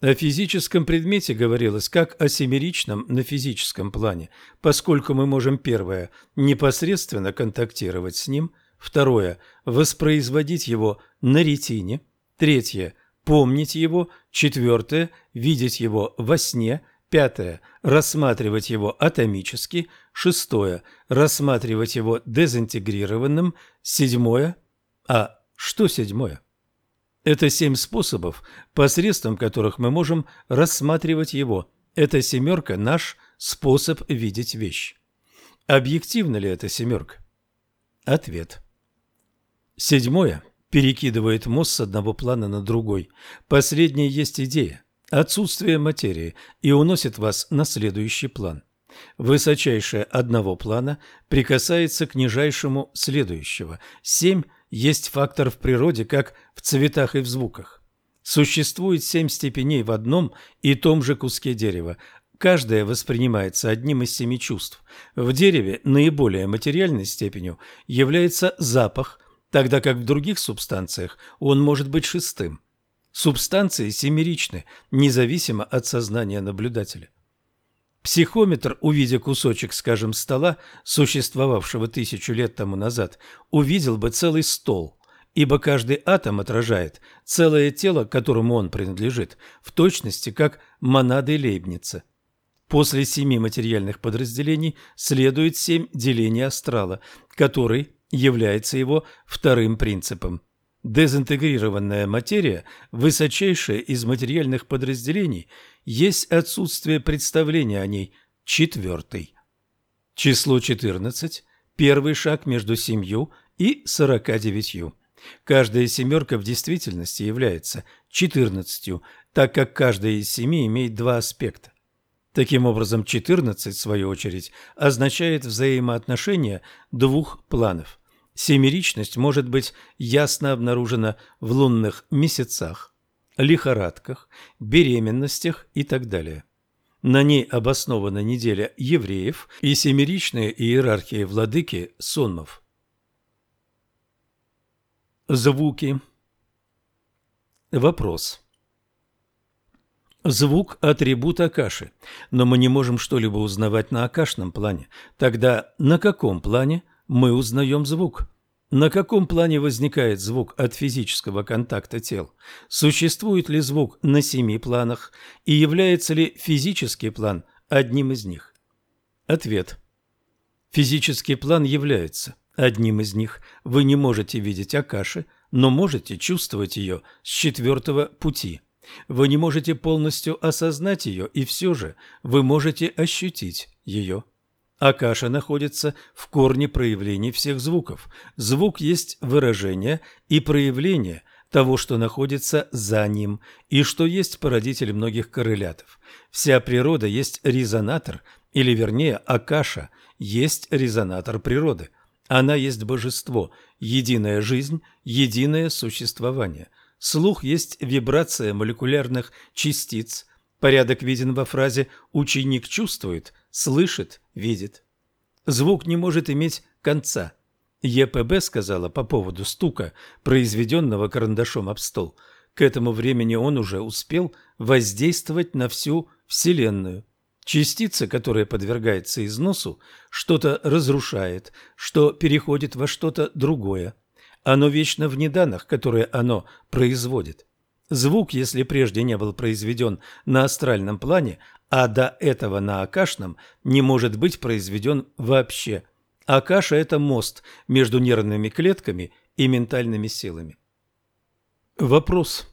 [SPEAKER 1] О физическом предмете говорилось как о семеричном на физическом плане, поскольку мы можем, первое, непосредственно контактировать с ним, второе, воспроизводить его на ретине, третье, помнить его, четвертое, видеть его во сне, Пятое. Рассматривать его атомически. Шестое. Рассматривать его дезинтегрированным. Седьмое. А что седьмое? Это семь способов, посредством которых мы можем рассматривать его. Эта семерка – наш способ видеть вещь. Объективна ли эта семерка? Ответ. Седьмое перекидывает мост с одного плана на другой. Последнее есть идея отсутствие материи и уносит вас на следующий план. Высочайшее одного плана прикасается к нижайшему следующего. Семь есть фактор в природе, как в цветах и в звуках. Существует семь степеней в одном и том же куске дерева. Каждая воспринимается одним из семи чувств. В дереве наиболее материальной степенью является запах, тогда как в других субстанциях он может быть шестым. Субстанции семеричны, независимо от сознания наблюдателя. Психометр, увидя кусочек, скажем, стола, существовавшего тысячу лет тому назад, увидел бы целый стол, ибо каждый атом отражает целое тело, которому он принадлежит, в точности как монады Лейбница. После семи материальных подразделений следует семь делений астрала, который является его вторым принципом. Дезинтегрированная материя, высочайшая из материальных подразделений, есть отсутствие представления о ней, четвертый. Число 14 – первый шаг между семью и сорока девятью. Каждая семерка в действительности является четырнадцатью, так как каждая из семи имеет два аспекта. Таким образом, 14, в свою очередь, означает взаимоотношения двух планов. Семеричность может быть ясно обнаружена в лунных месяцах, лихорадках, беременностях и так далее. На ней обоснована неделя евреев и семеричная иерархия владыки сонмов. Звуки Вопрос. Звук – атрибут Акаши, но мы не можем что-либо узнавать на Акашном плане. Тогда на каком плане мы узнаем звук. На каком плане возникает звук от физического контакта тел? Существует ли звук на семи планах и является ли физический план одним из них? Ответ. Физический план является одним из них. Вы не можете видеть Акаши, но можете чувствовать ее с четвертого пути. Вы не можете полностью осознать ее, и все же вы можете ощутить ее. Акаша находится в корне проявлений всех звуков. Звук есть выражение и проявление того, что находится за ним, и что есть породитель многих коррелятов. Вся природа есть резонатор, или вернее, Акаша есть резонатор природы. Она есть божество, единая жизнь, единое существование. Слух есть вибрация молекулярных частиц. Порядок виден во фразе «ученик чувствует», слышит, видит. Звук не может иметь конца. ЕПБ сказала по поводу стука, произведенного карандашом об стол. К этому времени он уже успел воздействовать на всю Вселенную. Частица, которая подвергается износу, что-то разрушает, что переходит во что-то другое. Оно вечно в неданах, которые оно производит. Звук, если прежде не был произведен на астральном плане, а до этого на Акашном не может быть произведен вообще. Акаша – это мост между нервными клетками и ментальными силами. Вопрос.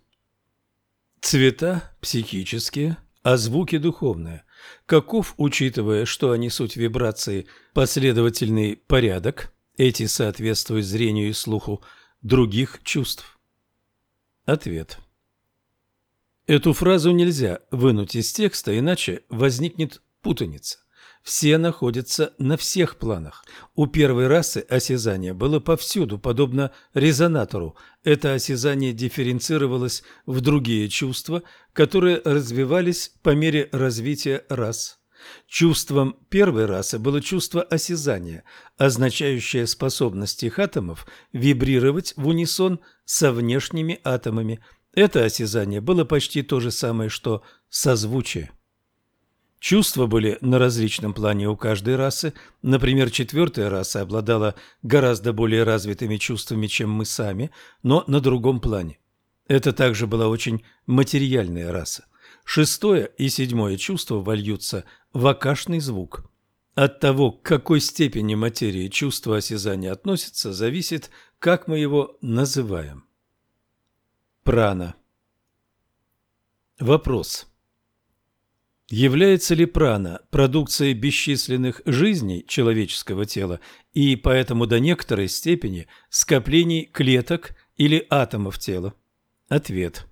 [SPEAKER 1] Цвета психические, а звуки духовные. Каков, учитывая, что они суть вибрации, последовательный порядок, эти соответствуют зрению и слуху других чувств? Ответ. Эту фразу нельзя вынуть из текста, иначе возникнет путаница. Все находятся на всех планах. У первой расы осязание было повсюду, подобно резонатору. Это осязание дифференцировалось в другие чувства, которые развивались по мере развития рас. Чувством первой расы было чувство осязания, означающее способность их атомов вибрировать в унисон со внешними атомами. Это осязание было почти то же самое, что созвучие. Чувства были на различном плане у каждой расы. Например, четвертая раса обладала гораздо более развитыми чувствами, чем мы сами, но на другом плане. Это также была очень материальная раса. Шестое и седьмое чувство вольются в акашный звук. От того, к какой степени материи чувство осязания относится, зависит, как мы его называем. Прана. Вопрос. Является ли прана продукцией бесчисленных жизней человеческого тела и поэтому до некоторой степени скоплений клеток или атомов тела? Ответ.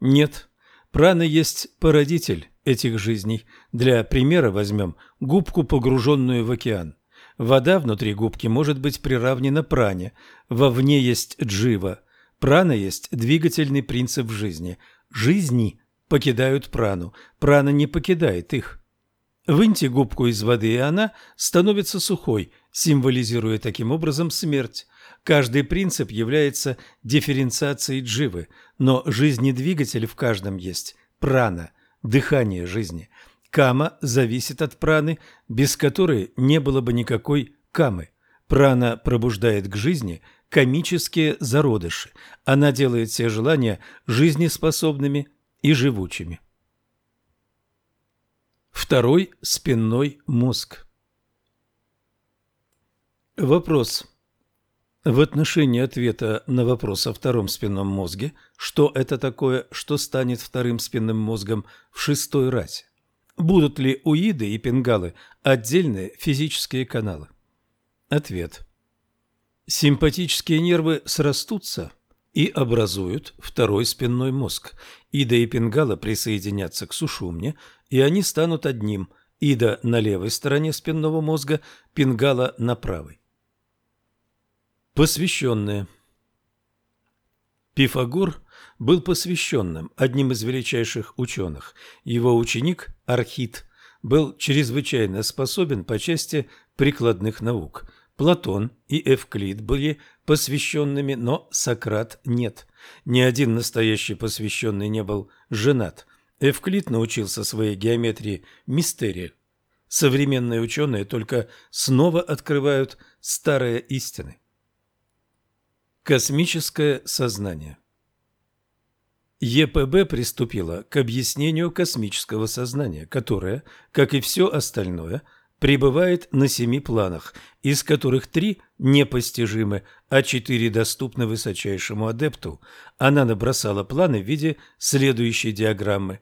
[SPEAKER 1] Нет. Прана есть породитель этих жизней. Для примера возьмем губку, погруженную в океан. Вода внутри губки может быть приравнена пране. Вовне есть джива. Прана есть двигательный принцип жизни. Жизни – покидают прану, прана не покидает их. Выньте губку из воды, и она становится сухой, символизируя таким образом смерть. Каждый принцип является дифференциацией дживы, но жизнедвигатель в каждом есть – прана, дыхание жизни. Кама зависит от праны, без которой не было бы никакой камы. Прана пробуждает к жизни комические зародыши. Она делает все желания жизнеспособными, и живучими. Второй спинной мозг. Вопрос. В отношении ответа на вопрос о втором спинном мозге, что это такое, что станет вторым спинным мозгом в шестой расе? Будут ли у Иды и Пенгалы отдельные физические каналы? Ответ. Симпатические нервы срастутся – и образуют второй спинной мозг. Ида и Пингала присоединятся к сушумне, и они станут одним. Ида на левой стороне спинного мозга, Пингала на правой. Посвященные Пифагор был посвященным, одним из величайших ученых. Его ученик Архит был чрезвычайно способен по части прикладных наук – Платон и Эвклид были посвященными, но Сократ нет. Ни один настоящий посвященный не был женат. Эвклид научился своей геометрии мистерии. Современные ученые только снова открывают старые истины. Космическое сознание ЕПБ приступила к объяснению космического сознания, которое, как и все остальное, пребывает на семи планах, из которых три непостижимы, а четыре доступны высочайшему адепту. Она набросала планы в виде следующей диаграммы.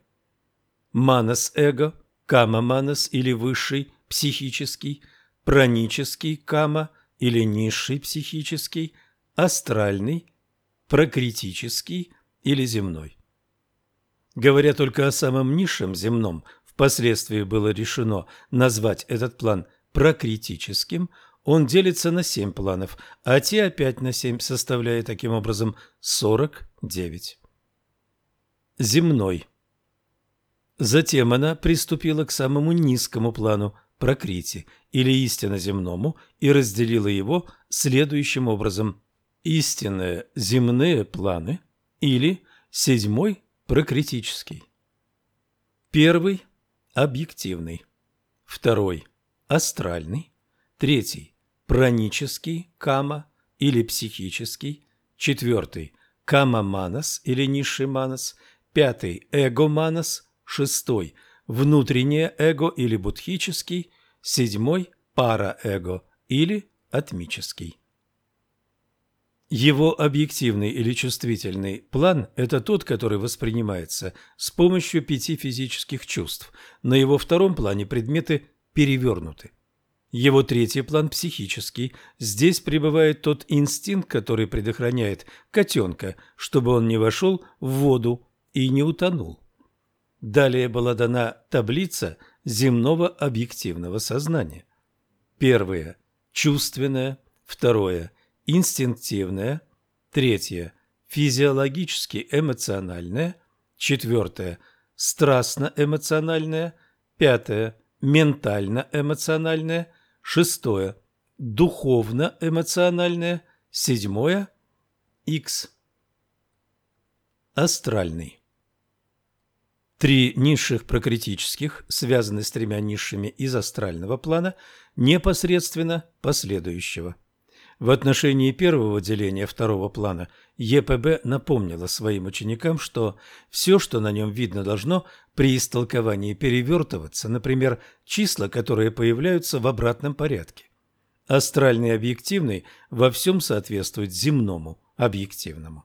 [SPEAKER 1] Манас-эго, кама-манас или высший психический, пранический кама или низший психический, астральный, прокритический или земной. Говоря только о самом низшем земном, Впоследствии было решено назвать этот план прокритическим. Он делится на семь планов, а те опять на семь, составляя таким образом 49. Земной. Затем она приступила к самому низкому плану прокрити или истинно земному и разделила его следующим образом. Истинные земные планы или седьмой прокритический. Первый объективный, второй – астральный, третий – пранический кама или психический, четвертый – кама-манас или низший манас, пятый – эго-манас, шестой – внутреннее эго или будхический, седьмой – пара-эго или атмический. Его объективный или чувствительный план – это тот, который воспринимается с помощью пяти физических чувств. На его втором плане предметы перевернуты. Его третий план – психический. Здесь пребывает тот инстинкт, который предохраняет котенка, чтобы он не вошел в воду и не утонул. Далее была дана таблица земного объективного сознания. Первое – чувственное, второе – инстинктивное, третье – физиологически эмоциональное, четвертое – страстно-эмоциональное, пятое – ментально-эмоциональное, шестое – духовно-эмоциональное, седьмое – X. Астральный. Три низших прокритических связаны с тремя низшими из астрального плана, непосредственно последующего. В отношении первого деления второго плана ЕПБ напомнила своим ученикам, что все, что на нем видно, должно при истолковании перевертываться, например, числа, которые появляются в обратном порядке. Астральный объективный во всем соответствует земному объективному.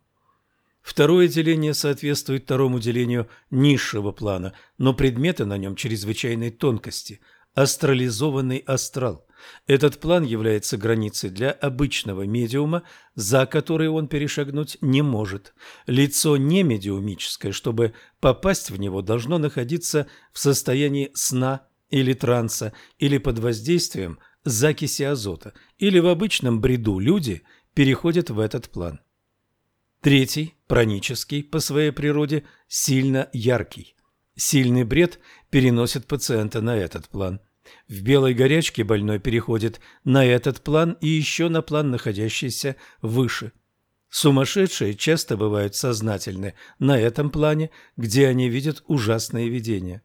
[SPEAKER 1] Второе деление соответствует второму делению низшего плана, но предметы на нем чрезвычайной тонкости – астрализованный астрал. Этот план является границей для обычного медиума, за который он перешагнуть не может. Лицо не медиумическое, чтобы попасть в него, должно находиться в состоянии сна или транса, или под воздействием закиси азота, или в обычном бреду люди переходят в этот план. Третий, пранический, по своей природе, сильно яркий. Сильный бред переносит пациента на этот план. В белой горячке больной переходит на этот план и еще на план, находящийся выше. Сумасшедшие часто бывают сознательны на этом плане, где они видят ужасные видения.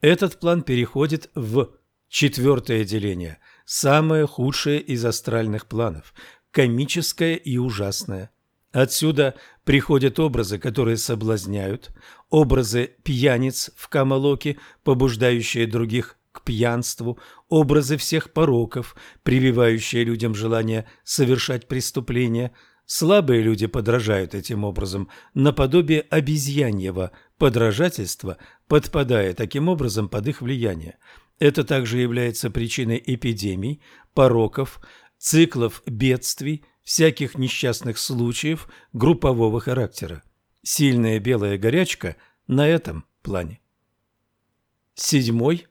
[SPEAKER 1] Этот план переходит в четвертое деление, самое худшее из астральных планов, комическое и ужасное. Отсюда приходят образы, которые соблазняют, образы пьяниц в Камалоке, побуждающие других пьянству, образы всех пороков, прививающие людям желание совершать преступления. Слабые люди подражают этим образом, наподобие обезьяньего подражательства, подпадая таким образом под их влияние. Это также является причиной эпидемий, пороков, циклов бедствий, всяких несчастных случаев группового характера. Сильная белая горячка на этом плане. Седьмой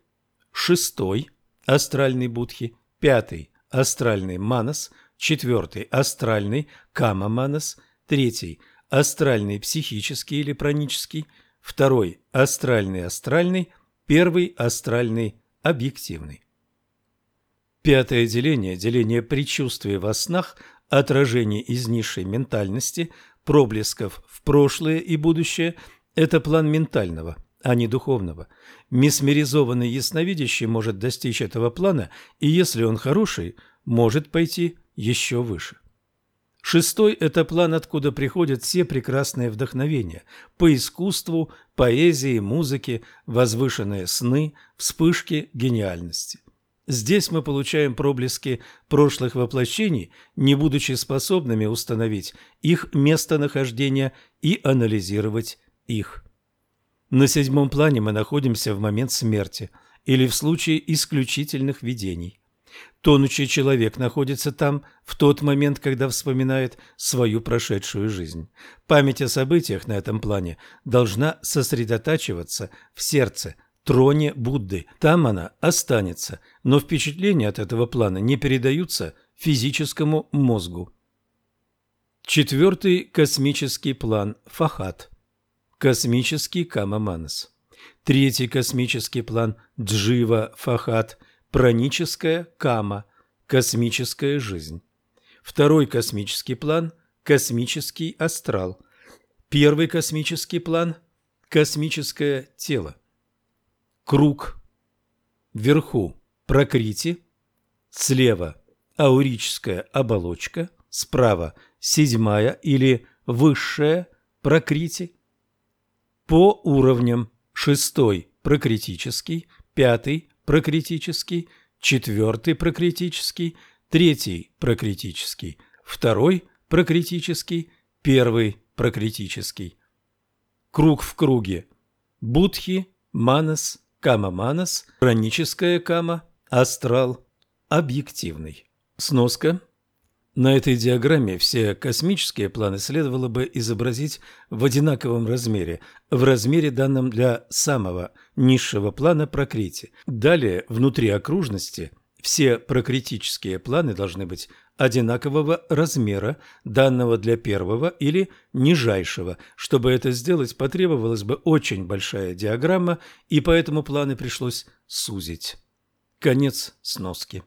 [SPEAKER 1] шестой – астральный будхи, пятый – астральный манас, четвертый – астральный кама-манас, третий – астральный психический или пранический, второй – астральный астральный, первый – астральный объективный. Пятое деление – деление предчувствия во снах, отражение из низшей ментальности, проблесков в прошлое и будущее – это план ментального – а не духовного. Месмеризованный ясновидящий может достичь этого плана, и если он хороший, может пойти еще выше. Шестой – это план, откуда приходят все прекрасные вдохновения по искусству, поэзии, музыке, возвышенные сны, вспышки гениальности. Здесь мы получаем проблески прошлых воплощений, не будучи способными установить их местонахождение и анализировать их. На седьмом плане мы находимся в момент смерти или в случае исключительных видений. Тонущий человек находится там в тот момент, когда вспоминает свою прошедшую жизнь. Память о событиях на этом плане должна сосредотачиваться в сердце, троне Будды. Там она останется, но впечатления от этого плана не передаются физическому мозгу. Четвертый космический план – Фахат. Космический Камаманас. Третий космический план Джива Фахат. Праническая Кама. Космическая жизнь. Второй космический план Космический астрал. Первый космический план Космическое тело. Круг. Вверху Прокрити. Слева аурическая оболочка. Справа седьмая или высшая Прокрити по уровням. Шестой – прокритический, пятый – прокритический, четвертый – прокритический, третий – прокритический, второй прокритический, первый прокритический. Круг в круге. Будхи, манас, кама-манас, хроническая кама, астрал, объективный. Сноска. На этой диаграмме все космические планы следовало бы изобразить в одинаковом размере, в размере данном для самого низшего плана прокрити. Далее, внутри окружности, все прокритические планы должны быть одинакового размера, данного для первого или нижайшего. Чтобы это сделать, потребовалась бы очень большая диаграмма, и поэтому планы пришлось сузить. Конец сноски.